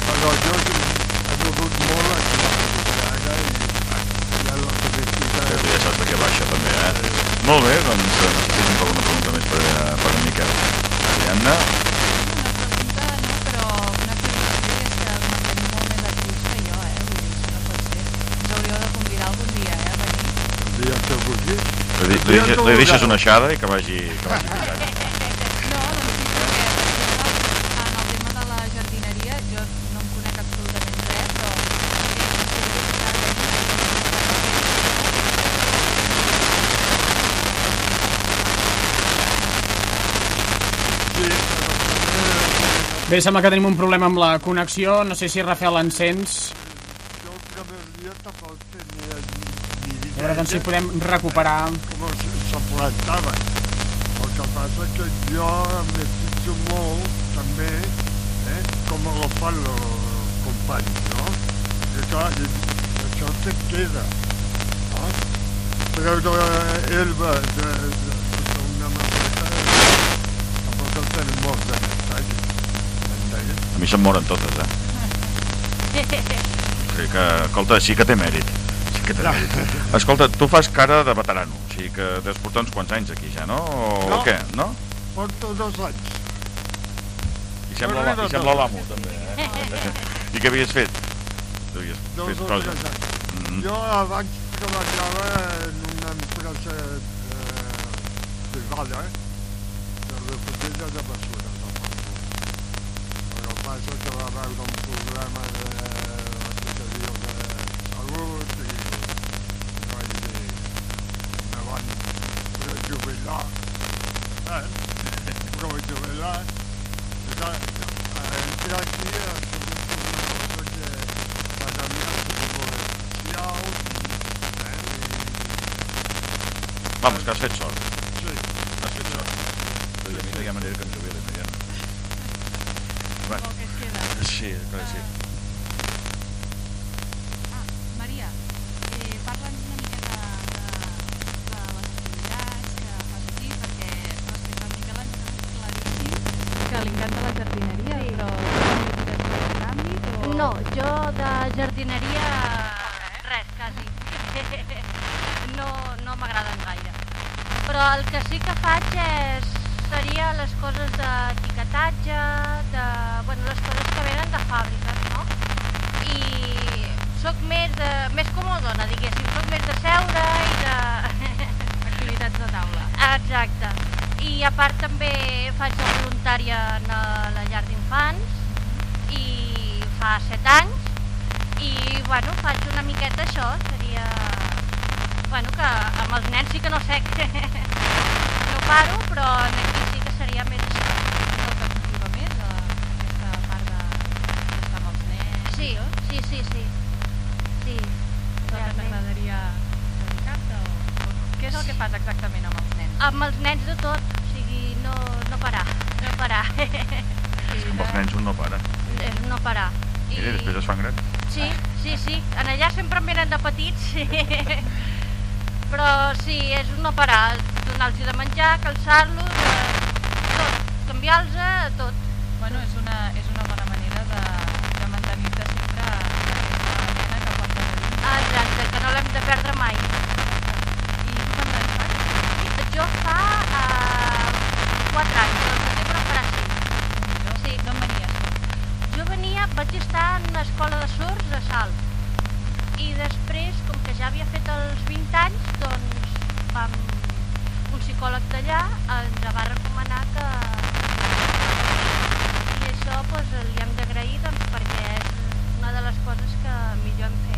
Speaker 12: però jo he volgut molt aquí a la muntanya i ha la.
Speaker 1: Que tu ja saps de què baixa, també, eh? Molt bé, doncs, eh, no sé si tens alguna pregunta més per, eh, per en Miquel. Ariadna?
Speaker 2: pregunta, no, però una afirmació és que mantenim molt més actius que jo, eh? Vull dir, això no pot ser. Ens hauríeu de convidar algun dia, eh, a venir.
Speaker 12: El dia que vulgui.
Speaker 1: Li, li, li, deixes- li deixes una aixada i que vagi, que vagi picant.
Speaker 2: No, doncs sí, perquè, per exemple, en el tema de la jardineria, jo no en conec absolutament res, però
Speaker 4: Bé, sembla que tenim un problema amb la connexió. No sé si Rafael encens. A veure doncs, si podem recuperar...
Speaker 12: com se, se plantava. El que passa que jo me fixo molt també eh, com ho fan els companys, no? I clar, això te queda. No? Treure herba de,
Speaker 1: mi se'm moren totes, eh? [laughs] Crec que, escolta, sí que té mèrit. Sí que té mèrit. Escolta, tu fas cara de veterano, o sigui que deus portar uns quants anys aquí ja, no? O,
Speaker 12: No.
Speaker 1: o què, no?
Speaker 12: Porto dos anys.
Speaker 1: I sembla, la, i sembla l'amo, també, [laughs] eh? I què havies fet? Tu havies
Speaker 12: Dos
Speaker 1: fet
Speaker 12: o
Speaker 1: coses.
Speaker 12: anys.
Speaker 1: Mm.
Speaker 12: Jo abans treballava en una empresa eh, privada de recollida de basura del Pampó. Però passa que va haver un problema de la Secretaria de Salut i no hi me van jubilar. Eh? Me vaig jubilar. I clar, entrar aquí ha sigut una cosa que para mí ha sido especial. Eh?
Speaker 1: Vamos, que has fet sort.
Speaker 12: I, sí.
Speaker 1: Has fet sort. I a mi no hi ha manera que em jubili, Mariana. Bueno,
Speaker 2: el que es queda.
Speaker 1: sí, clar que sí.
Speaker 11: Ah, Maria, eh, parla'ns una miqueta de, de les activitats que fas aquí, perquè respecte al Miquel ens és claríssim.
Speaker 2: Que li encanta la jardineria, però no té aquest àmbit o...
Speaker 11: No, jo de jardineria res, quasi. No, no m'agraden gaire. Però el que sí que faig és, seria les coses d'etiquetatge, de, bueno, les coses que venen de fàbriques, no? I sóc més, de, més comodona, diguéssim, sóc més de seure i de...
Speaker 2: Activitats de taula.
Speaker 11: Exacte. I a part també faig de voluntària en eh, la llar d'infants i fa set anys i bueno, faig una miqueta això, seria bueno, que amb els nens sí que no sé no paro, però aquí sí que seria més això.
Speaker 2: El que et motiva més, eh, aquesta part de- d'estar amb els nens
Speaker 11: Sí,
Speaker 2: i tot?
Speaker 11: sí, sí, sí. Sí.
Speaker 2: és el que t'agradaria dedicar-te? O, o què és el que fas exactament amb els nens?
Speaker 11: Amb els nens de tot, o sigui, no, no parar, no parar.
Speaker 1: És que amb els nens un no para.
Speaker 11: És no parar.
Speaker 1: I després es fan grans.
Speaker 11: Sí, sí, sí. En allà sempre em venen de petits. Però sí, és un no parar. Donar-los de menjar, calçar-los, eh, eh, tot.
Speaker 2: Bueno, és una, és una bona manera de, de mantenir-te sempre aquesta nena que portes a dins.
Speaker 11: Ah, exacte, que no l'hem de perdre mai.
Speaker 2: I tu quants anys fas?
Speaker 11: Jo fa uh, 4 anys, el setembre farà 5. Sí.
Speaker 2: D'on venies?
Speaker 11: Jo venia, vaig estar en una escola de sords a Salt i després, com que ja havia fet els 20 anys, doncs vam, un psicòleg d'allà ens va recomanar que... Això doncs, li hem d'agrair doncs, perquè és una de les coses que millor hem fet,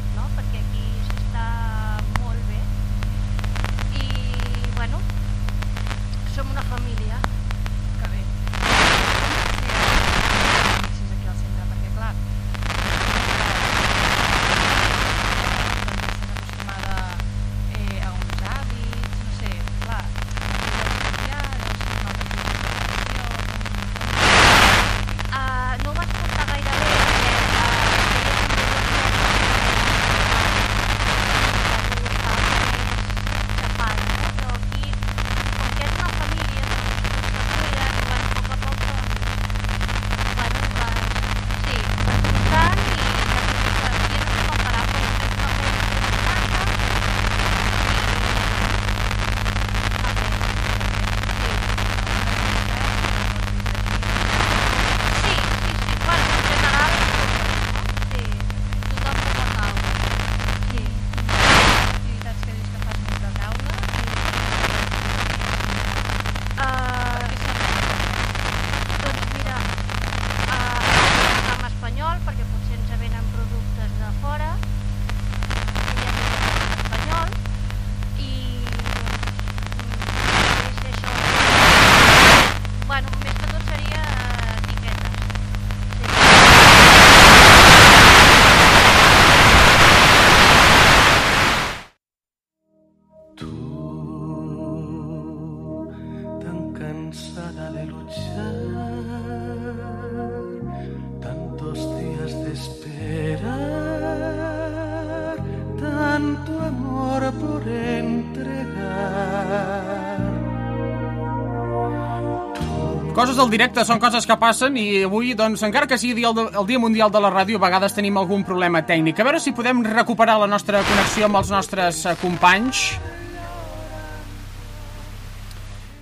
Speaker 4: del directe són coses que passen i avui, doncs, encara que sigui el, el Dia Mundial de la Ràdio, a vegades tenim algun problema tècnic. A veure si podem recuperar la nostra connexió amb els nostres eh, companys.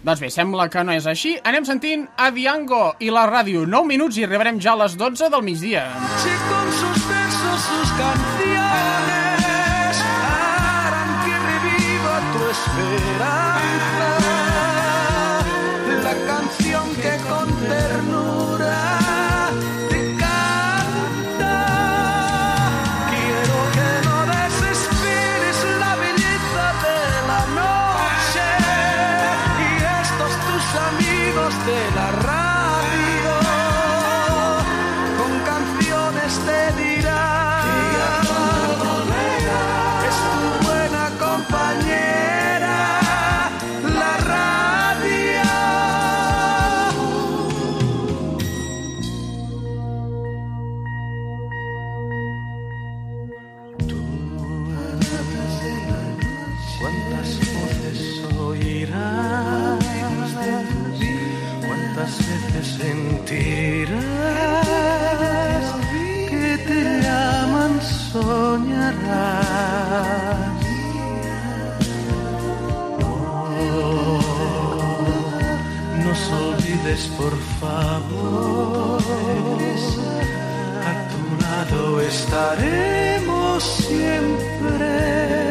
Speaker 4: Doncs bé, sembla que no és així. Anem sentint a Diango i la ràdio. 9 minuts i arribarem ja a les 12 del migdia.
Speaker 13: noche con sus versos, sus canciones no nos olvides por favor. A tu lado estaremos siempre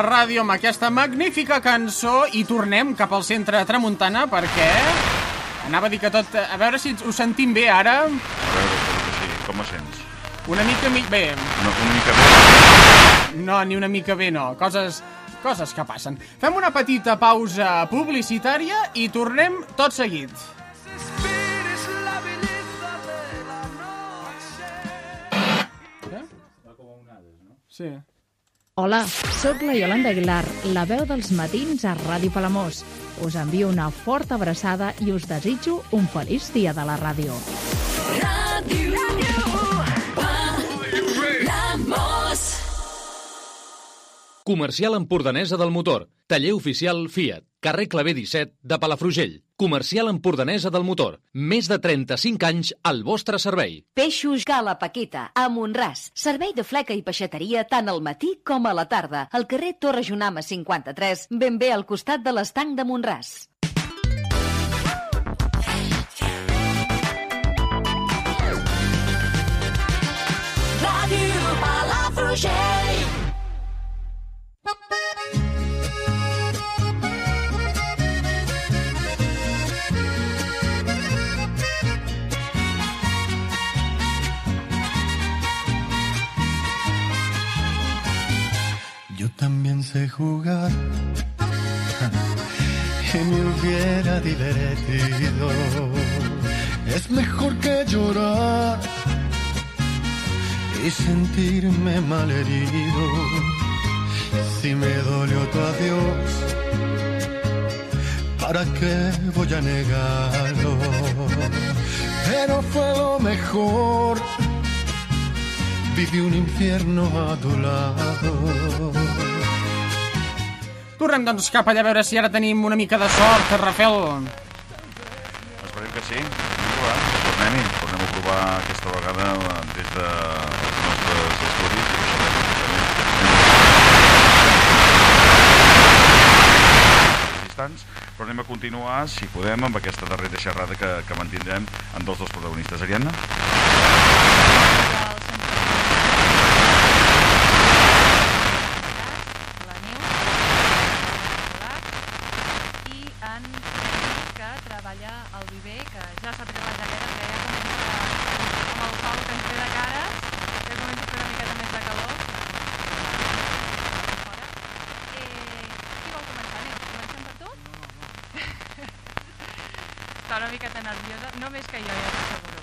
Speaker 13: la
Speaker 4: ràdio amb aquesta magnífica cançó i tornem cap al centre de Tramuntana perquè anava a dir que tot... A veure si us sentim bé ara.
Speaker 1: A veure, sí. Com me sents?
Speaker 4: Una mica mi... bé.
Speaker 1: No, una mica bé.
Speaker 4: No, ni una mica bé no. Coses, coses que passen. Fem una petita pausa publicitària i tornem tot seguit. Sí.
Speaker 14: Hola, sóc la Yolanda Aguilar, la veu dels matins a Ràdio Palamós. Us envio una forta abraçada i us desitjo un feliç dia de la ràdio.
Speaker 15: Comercial Empordanesa del Motor. Taller oficial Fiat. Carrer Clavé 17 de Palafrugell. Comercial Empordanesa del Motor. Més de 35 anys al vostre servei.
Speaker 16: Peixos Gala Paqueta, a Montràs. Servei de fleca i peixateria tant al matí com a la tarda. Al carrer Torre Junama 53, ben bé al costat de l'estanc de Montràs.
Speaker 3: Ràdio Palafrugell.
Speaker 17: También sé jugar [laughs] y me hubiera divertido. Es mejor que llorar y sentirme malherido. Si me dolió tu adiós, ¿para qué voy a negarlo? Pero fue lo mejor. Viví un infierno a tu lado.
Speaker 4: Tornem, doncs, cap allà a veure si ara tenim una mica de sort, Rafael.
Speaker 1: Esperem que sí. Tornem-hi. Tornem a provar aquesta vegada eh, des de els nostres estudis. però anem a continuar, si podem, amb aquesta darrera xerrada que, que mantindrem amb dos dels protagonistes. Ariadna?
Speaker 18: i en Freddy, que treballa al Viver, que ja s'ha tret la jaqueta, que ja comença amb el sol que ens té de cares, ja comença a fer una miqueta més de calor. Fora. Eh, qui vol començar? Anem, comencem per tu? Està una miqueta nerviosa, no més que jo, ja t'asseguro.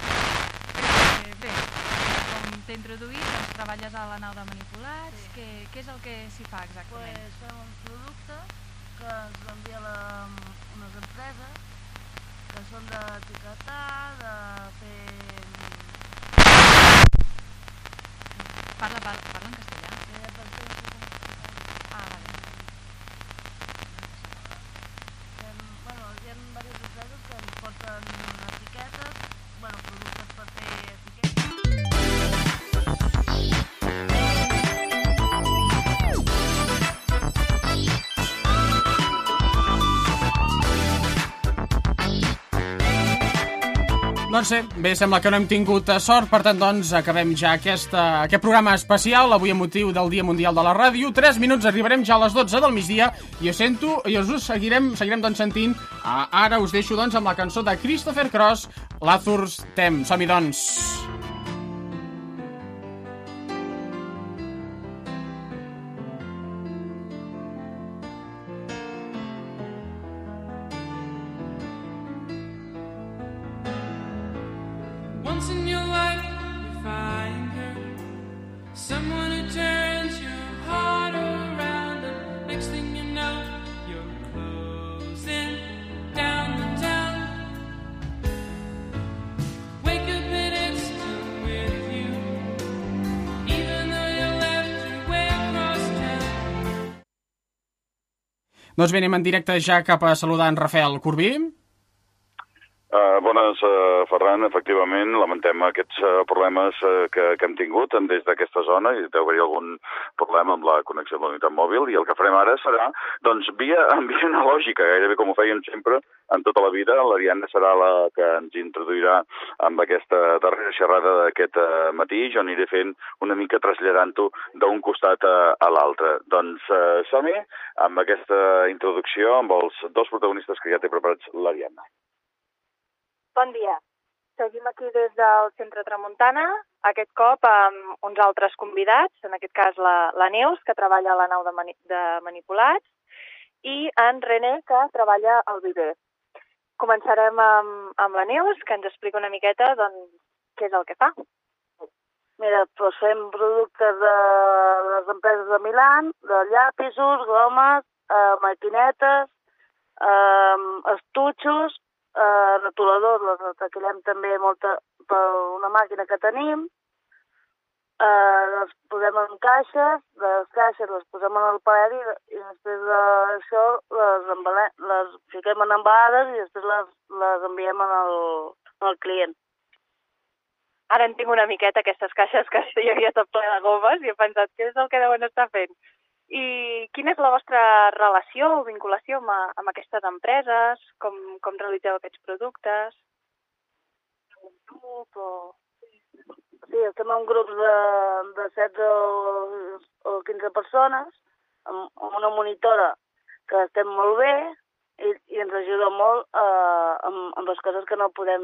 Speaker 18: Eh, bé, com t'he introduït, doncs treballes a la nau de manipulats, sí. què, què és el que s'hi fa exactament?
Speaker 19: Pues fem un producte que ens l'envia la, unes empreses que són d'etiquetar, de fer...
Speaker 18: Parla, parla, parla en castellà.
Speaker 19: Sí,
Speaker 4: bé, sembla que no hem tingut eh, sort, per tant, doncs, acabem ja aquesta, aquest programa especial, avui amb motiu del Dia Mundial de la Ràdio. 3 minuts, arribarem ja a les 12 del migdia, i us sento, i us seguirem, seguirem doncs, sentint. Ah, ara us deixo, doncs, amb la cançó de Christopher Cross, L'Arthur's Tem. Som-hi, doncs. Doncs bé, anem en directe ja cap a saludar en Rafael Corbí.
Speaker 1: Uh, bones, uh, Ferran. Efectivament, lamentem aquests uh, problemes uh, que, que hem tingut des d'aquesta zona i deu haver-hi algun problema amb la connexió amb la unitat mòbil i el que farem ara serà, doncs, via, [laughs] via analògica, gairebé com ho fèiem sempre en tota la vida. L'Ariadna serà la que ens introduirà amb aquesta darrera xerrada d'aquest uh, matí. Jo aniré fent una mica traslladant-ho d'un costat a, a l'altre. Doncs uh, som-hi amb aquesta introducció amb els dos protagonistes que ja té preparats l'Ariadna.
Speaker 2: Bon dia. Seguim aquí des del Centre Tramuntana, aquest cop amb uns altres convidats, en aquest cas la, la Neus, que treballa a la nau de, mani de manipulats, i en René, que treballa al viver. Començarem amb, amb la Neus, que ens explica una miqueta doncs, què és el que fa.
Speaker 19: Mira, doncs fem productes de les empreses de Milan, de llapisos, gomes, eh, maquinetes, eh, estutxos, eh, retoladors, les retaquillem també molta, per una màquina que tenim, eh, les posem en caixes, les caixes les posem en el parer i, i després d'això les, embale- les fiquem en emballades i després les, les enviem en el, el client.
Speaker 2: Ara en tinc una miqueta aquestes caixes que hi havia tot ple de gomes i he pensat què és el que deuen estar fent. I quina és la vostra relació o vinculació amb, amb aquestes empreses? Com, com realitzeu aquests productes?
Speaker 19: grup o... Sí, estem en grups de, de 16 o, o 15 persones, amb, amb una monitora que estem molt bé i, i ens ajuda molt eh, amb, amb les coses que no podem,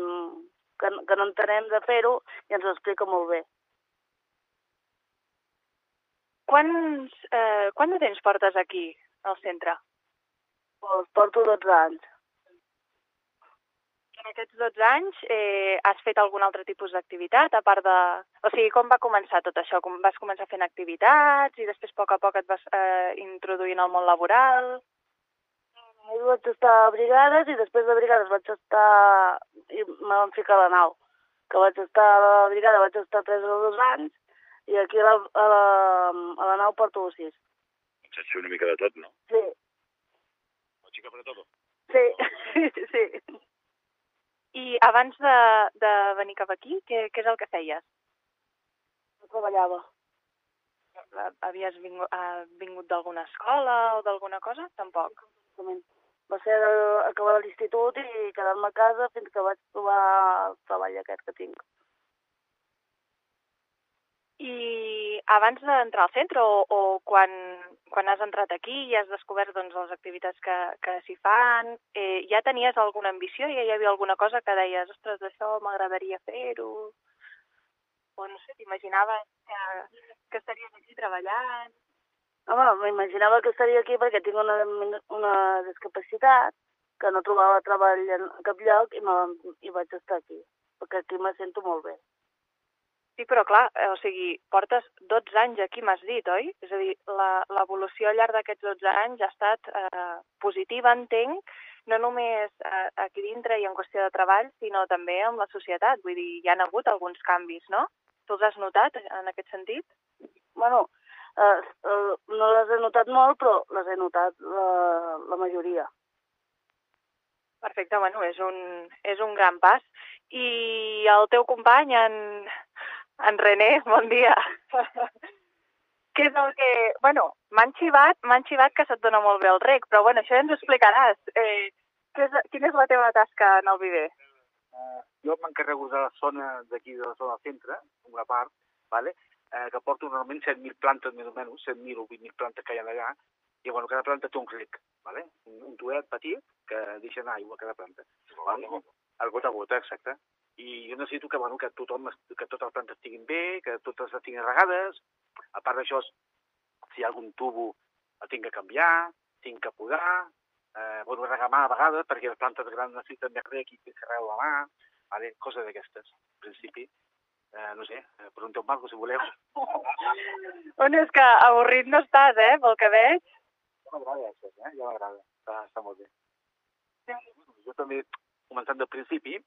Speaker 19: que, que no entenem de fer-ho i ens ho explica molt bé.
Speaker 2: Quants, eh, quant de temps portes aquí, al centre?
Speaker 19: Pues porto 12 anys.
Speaker 2: En aquests 12 anys eh, has fet algun altre tipus d'activitat, a part de... O sigui, com va començar tot això? Com vas començar fent activitats i després a poc a poc et vas eh, introduint al món laboral?
Speaker 19: Jo vaig estar a brigades i després de brigades vaig estar... i me van ficar a la nau. Que vaig estar a la brigada, vaig estar 3 o 2 anys i aquí a la, a la, a la nau porto 6.
Speaker 1: Saps fer una mica de tot, no?
Speaker 19: Sí,
Speaker 1: La xica per tot.
Speaker 19: sí, sí, [laughs] sí.
Speaker 2: I abans de, de venir cap aquí, què, què és el que feies?
Speaker 19: No treballava.
Speaker 2: Havies vingut, uh, vingut d'alguna escola o d'alguna cosa? Tampoc.
Speaker 19: Va ser acabar l'institut i quedar-me a casa fins que vaig trobar el treball aquest que tinc.
Speaker 2: I abans d'entrar al centre o, o quan, quan has entrat aquí i has descobert doncs, les activitats que, que s'hi fan, eh, ja tenies alguna ambició? Ja hi havia alguna cosa que deies, ostres, això m'agradaria fer-ho? O no sé, t'imaginaves que, que estaries aquí treballant?
Speaker 19: Home, m'imaginava que estaria aquí perquè tinc una, una discapacitat que no trobava treball en cap lloc i, me, i vaig estar aquí, perquè aquí me sento molt bé.
Speaker 2: Sí, però clar, eh, o sigui, portes 12 anys aquí, m'has dit, oi? És a dir, la- l'evolució al llarg d'aquests 12 anys ha estat eh, positiva, entenc, no només eh, aquí dintre i en qüestió de treball, sinó també amb la societat. Vull dir, hi han hagut alguns canvis, no? Tu els has notat en aquest sentit?
Speaker 19: Bueno, eh, eh, no les he notat molt, però les he notat la, la majoria.
Speaker 2: Perfecte, bueno, és un, és un gran pas. I el teu company, en, en René, bon dia. [laughs] Què és el que... Bueno, m'han xivat, m'han xivat que se't dona molt bé el rec, però bueno, això ja ens ho explicaràs. Eh, què és, quina és la teva tasca en el viver?
Speaker 20: Eh, jo m'encarrego de la zona d'aquí, de la zona del centre, una part, vale? eh, que porto normalment 7.000 plantes, més o menys, 7.000 o 20.000 plantes que hi ha allà, i bueno, cada planta té un rec, vale? un, un tuet petit que deixa anar aigua a cada planta. Vale? El gota a gota, exacte. I jo necessito que, bueno, que tothom, que totes les plantes estiguin bé, que totes estiguin regades. A part d'això, si hi ha algun tubo el tinc que canviar, tinc que podar, eh, bueno, regar mà a vegades, perquè les plantes grans necessiten més rec i que regar a mà, vale? coses d'aquestes, en principi. Eh, no sé, eh, pregunteu Marco, si voleu. [laughs]
Speaker 2: Bueno, és que avorrit no estàs, eh, pel que veig.
Speaker 20: Ja m'agrada això, eh? Ja m'agrada. Està, està molt bé. Jo també, començant del principi,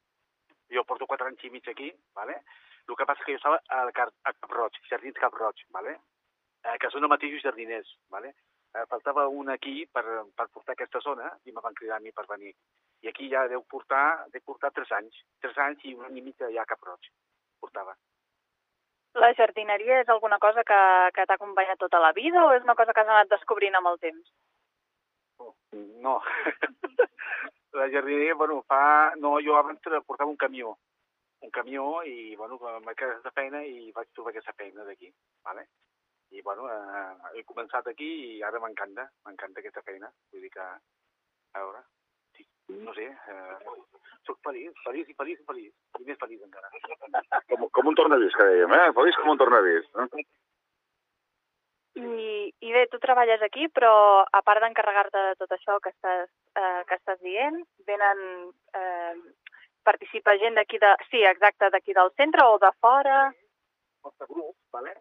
Speaker 20: jo porto quatre anys i mig aquí, vale? el que passa és que jo estava a, Car a Cap Roig, Jardins Cap Roig, vale? eh, que són els mateixos jardiners. Vale? Eh, faltava un aquí per, per portar aquesta zona i me van cridar a mi per venir. I aquí ja deu portar, deu portar tres anys. Tres anys i un any i mig ja cap roig portava.
Speaker 2: La jardineria és alguna cosa que, que t'ha acompanyat tota la vida o és una cosa que has anat descobrint amb el temps?
Speaker 20: No. [laughs] la jardineria, bueno, fa... No, jo abans portava un camió. Un camió i, bueno, m'he quedat de feina i vaig trobar aquesta feina d'aquí, ¿vale? I, bueno, eh, he començat aquí i ara m'encanta, m'encanta aquesta feina. Vull dir que, a veure, sí, no sé, eh, soc feliç, feliç i feliç i feliç. I més feliç encara.
Speaker 21: Com, com un tornavís, que dèiem, eh? Feliç com un tornavís. Eh?
Speaker 2: I, I bé, tu treballes aquí, però a part d'encarregar-te de tot això que estàs, eh, que estàs dient, venen... Eh, participa gent d'aquí de... Sí, exacte, d'aquí del centre o de fora?
Speaker 20: Força grup, ¿vale?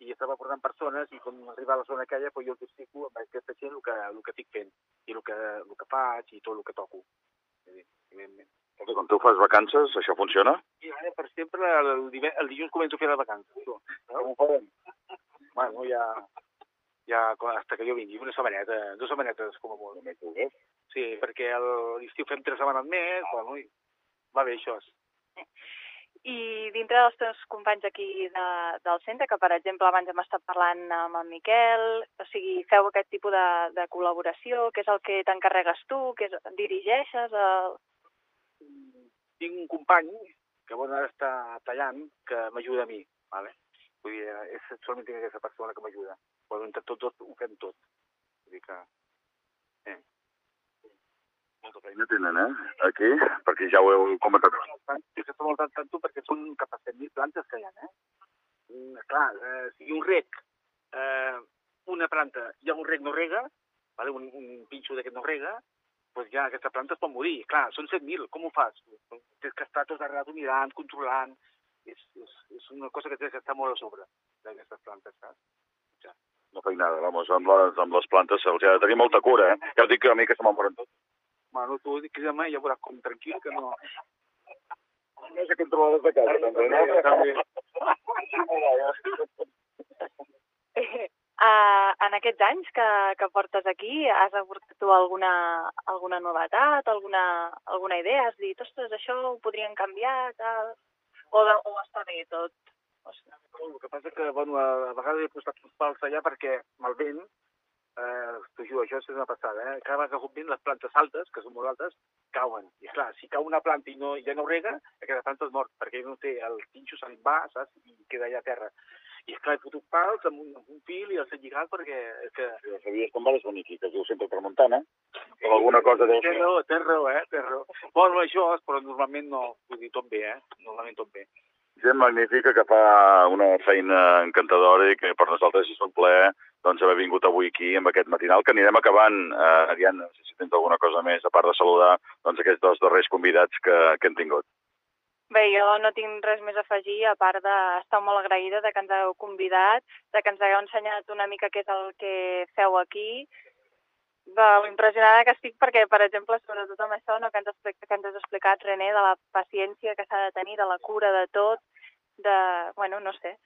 Speaker 20: i estava portant persones i quan arriba a la zona aquella pues jo els explico amb aquesta gent el que, el que estic fent i el que, el que faig i tot el que toco. Evidentment.
Speaker 21: Escolta, quan tu fas vacances, això funciona?
Speaker 20: I ara, per sempre, el, el dilluns començo a fer les vacances. No? Com ho farem? Bueno, ja, ja hasta que jo vingui, una setmaneta, dues setmanetes com a molt. Sí, perquè a l'estiu fem tres setmanes més, bueno, i va bé això.
Speaker 2: I dintre dels teus companys aquí de, del centre, que per exemple abans hem estat parlant amb el Miquel, o sigui, feu aquest tipus de, de col·laboració, què és el que t'encarregues tu, què és, dirigeixes? El...
Speaker 20: Tinc un company que bueno, ara està tallant, que m'ajuda a mi, ¿vale? Vull dir, és solament tinc aquesta persona que m'ajuda. Bueno, entre tots dos ho fem tot. Vull dir que... Eh.
Speaker 21: Molta feina tenen, eh? Aquí, perquè ja ho heu comentat.
Speaker 20: És que molt al tanto perquè són cap a 100.000 plantes que hi ha, eh? Mm, clar, eh, si un rec, eh, una planta, hi ha un rec no rega, vale? un, un pinxo d'aquest no rega, doncs ja aquesta planta es pot morir. Clar, són 100.000, com ho fas? Tens que estar tot arreu mirant, controlant... És, és, és una cosa que tens que estar molt a sobre d'aquestes plantes, saps? Ja.
Speaker 21: No feinada, vamos, amb les, amb les plantes se'ls ha de tenir molta cura, eh? Ja us dic que a mi que se me'n moren tots.
Speaker 20: Bueno, tu crida'm i ja veuràs com tranquil que no...
Speaker 21: No sé controlar de casa, també, no?
Speaker 20: També.
Speaker 2: Uh, en aquests anys que, que portes aquí, has aportat tu alguna, alguna novetat, alguna, alguna idea? Has dit, ostres, això ho podrien canviar, tal... O, de, o està bé tot?
Speaker 20: El que passa que, bueno, a vegades he posat uns pals allà perquè amb el vent, eh, t'ho juro, això és una passada, eh? Cada vegada que vent, les plantes altes, que són molt altes, cauen. I clar, si cau una planta i no, ja no rega, aquesta planta és mort, perquè no té, el pinxo se'n va, saps? I queda allà a terra. I esclar, he fotut pals amb un, amb un fil i els he lligat perquè... És que...
Speaker 21: Ja sabies com va les es diu sempre Tramuntana, o alguna cosa deu
Speaker 20: Té raó, té raó, eh? Té raó. Bueno, això, però normalment no, vull dir, tot bé, eh? Normalment tot bé.
Speaker 21: Gent magnífica que fa una feina encantadora i que per nosaltres és un plaer doncs, haver vingut avui aquí amb aquest matinal que anirem acabant. Eh, Ariadna, no sé si tens alguna cosa més, a part de saludar doncs, aquests dos darrers convidats que, que hem tingut.
Speaker 2: Bé, jo no tinc res més a afegir, a part d'estar molt agraïda de que ens hagueu convidat, de que ens hagueu ensenyat una mica què és el que feu aquí, de lo impressionada que estic perquè, per exemple, sobretot amb això no, que, ens explica, que ens has explicat, René, de la paciència que s'ha de tenir, de la cura de tot, de, bueno, no sé,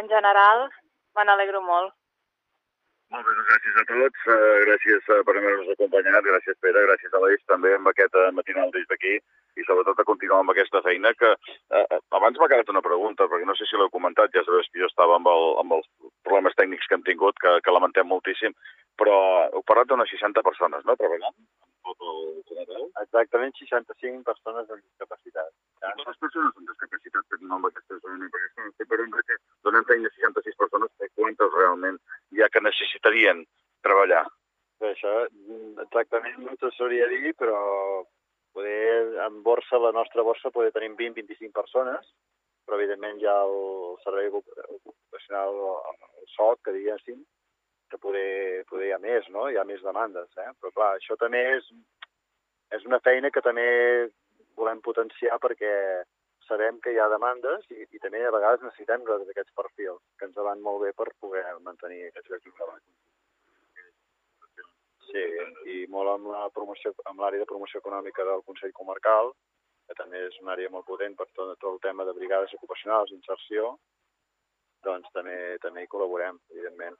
Speaker 2: en general me n'alegro molt.
Speaker 21: Molt bé, doncs gràcies a tots, uh, gràcies uh, per haver-nos acompanyat, gràcies Pere, gràcies a l'Eix també amb aquest uh, matinal des d'aquí. I sobretot a continuar amb aquesta feina que uh, abans m'ha quedat una pregunta, perquè no sé si l'heu comentat, ja sabeu que jo estava amb, el, amb els problemes tècnics que hem tingut, que, que lamentem moltíssim, però heu parlat d'unes 60 persones, no?, treballant amb tot el.
Speaker 6: Exactament 65 persones amb discapacitat.
Speaker 21: Les persones amb discapacitat que tenim amb aquesta zona, perquè estem parlant que donem feina a 66 persones, quantes realment hi ha que necessitarien treballar?
Speaker 6: Bé, això mm, exactament no t'ho sabria dir, però poder, en borsa, la nostra borsa, poder tenim 20-25 persones, però evidentment hi ha el servei ocupacional, el SOC, que diguéssim, que poder, poder hi ha més, no? Hi ha més demandes, eh? Però clar, això també és, és una feina que també volem potenciar perquè sabem que hi ha demandes i, i també a vegades necessitem d'aquests perfils que ens van molt bé per poder mantenir aquests llocs de treball. Sí, i molt amb la promoció, amb l'àrea de promoció econòmica del Consell Comarcal, que també és una àrea molt potent per tot, tot el tema de brigades ocupacionals, inserció, doncs també també hi col·laborem, evidentment.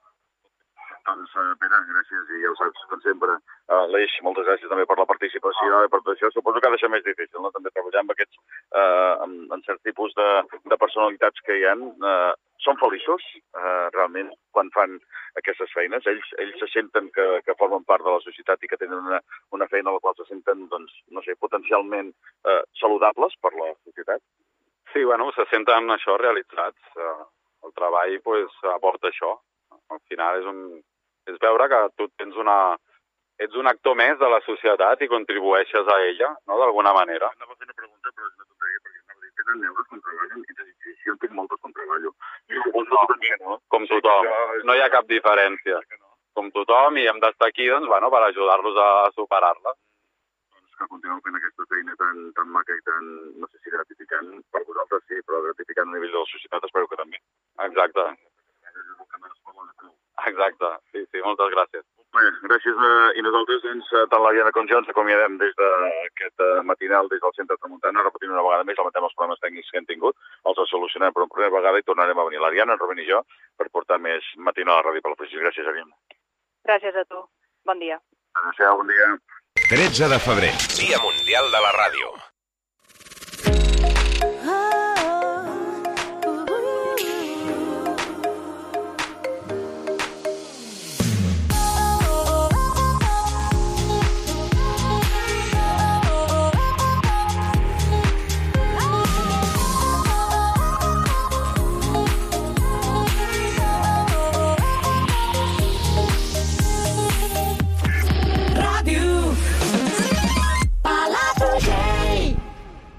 Speaker 21: Doncs, eh, Pere, gràcies, i ja ho saps, com sempre. Uh, L'Eix, moltes gràcies també per la participació i per tot això. Suposo que ha de ser més difícil, no?, també treballar amb aquests, uh, amb, amb certs tipus de, de personalitats que hi ha. Uh, són feliços, uh, realment, quan fan aquestes feines. Ells, ells se senten que, que formen part de la societat i que tenen una, una feina a la qual se senten, doncs, no sé, potencialment uh, saludables per la societat.
Speaker 7: Sí, bueno, se senten això realitzats. Eh, El treball pues, aporta això. Al final és, un, és veure que tu tens una, ets un actor més de la societat i contribueixes a ella, no?, d'alguna manera.
Speaker 21: Tenen neures com treballen i sí, sí, en tinc moltes com treballo. I suposo
Speaker 7: No,
Speaker 21: que també, no?
Speaker 7: Com tothom. No hi ha cap diferència. Com tothom i hem d'estar aquí, doncs, bueno, per ajudar-los a superar-la.
Speaker 21: que continueu fent aquesta feina tan, tan maca i tan, no sé si gratificant, per vosaltres sí, però gratificant a nivell de la societat espero que també.
Speaker 7: Exacte. Exacte. Sí, sí, moltes gràcies.
Speaker 21: Bé, gràcies a, i nosaltres, doncs, tant la Diana com jo ens acomiadem des d'aquest eh, matinal des del centre de Tramuntana, repetint una vegada més, lamentem els problemes tècnics que hem tingut, els solucionarem per una primera vegada i tornarem a venir l'Ariana, en Robin i jo, per portar més matinal a la ràdio per la Freixis. Gràcies, Ariana.
Speaker 2: Gràcies a tu. Bon dia.
Speaker 21: Adéu-siau, bon dia.
Speaker 8: 13 de febrer, Dia Mundial de la Ràdio.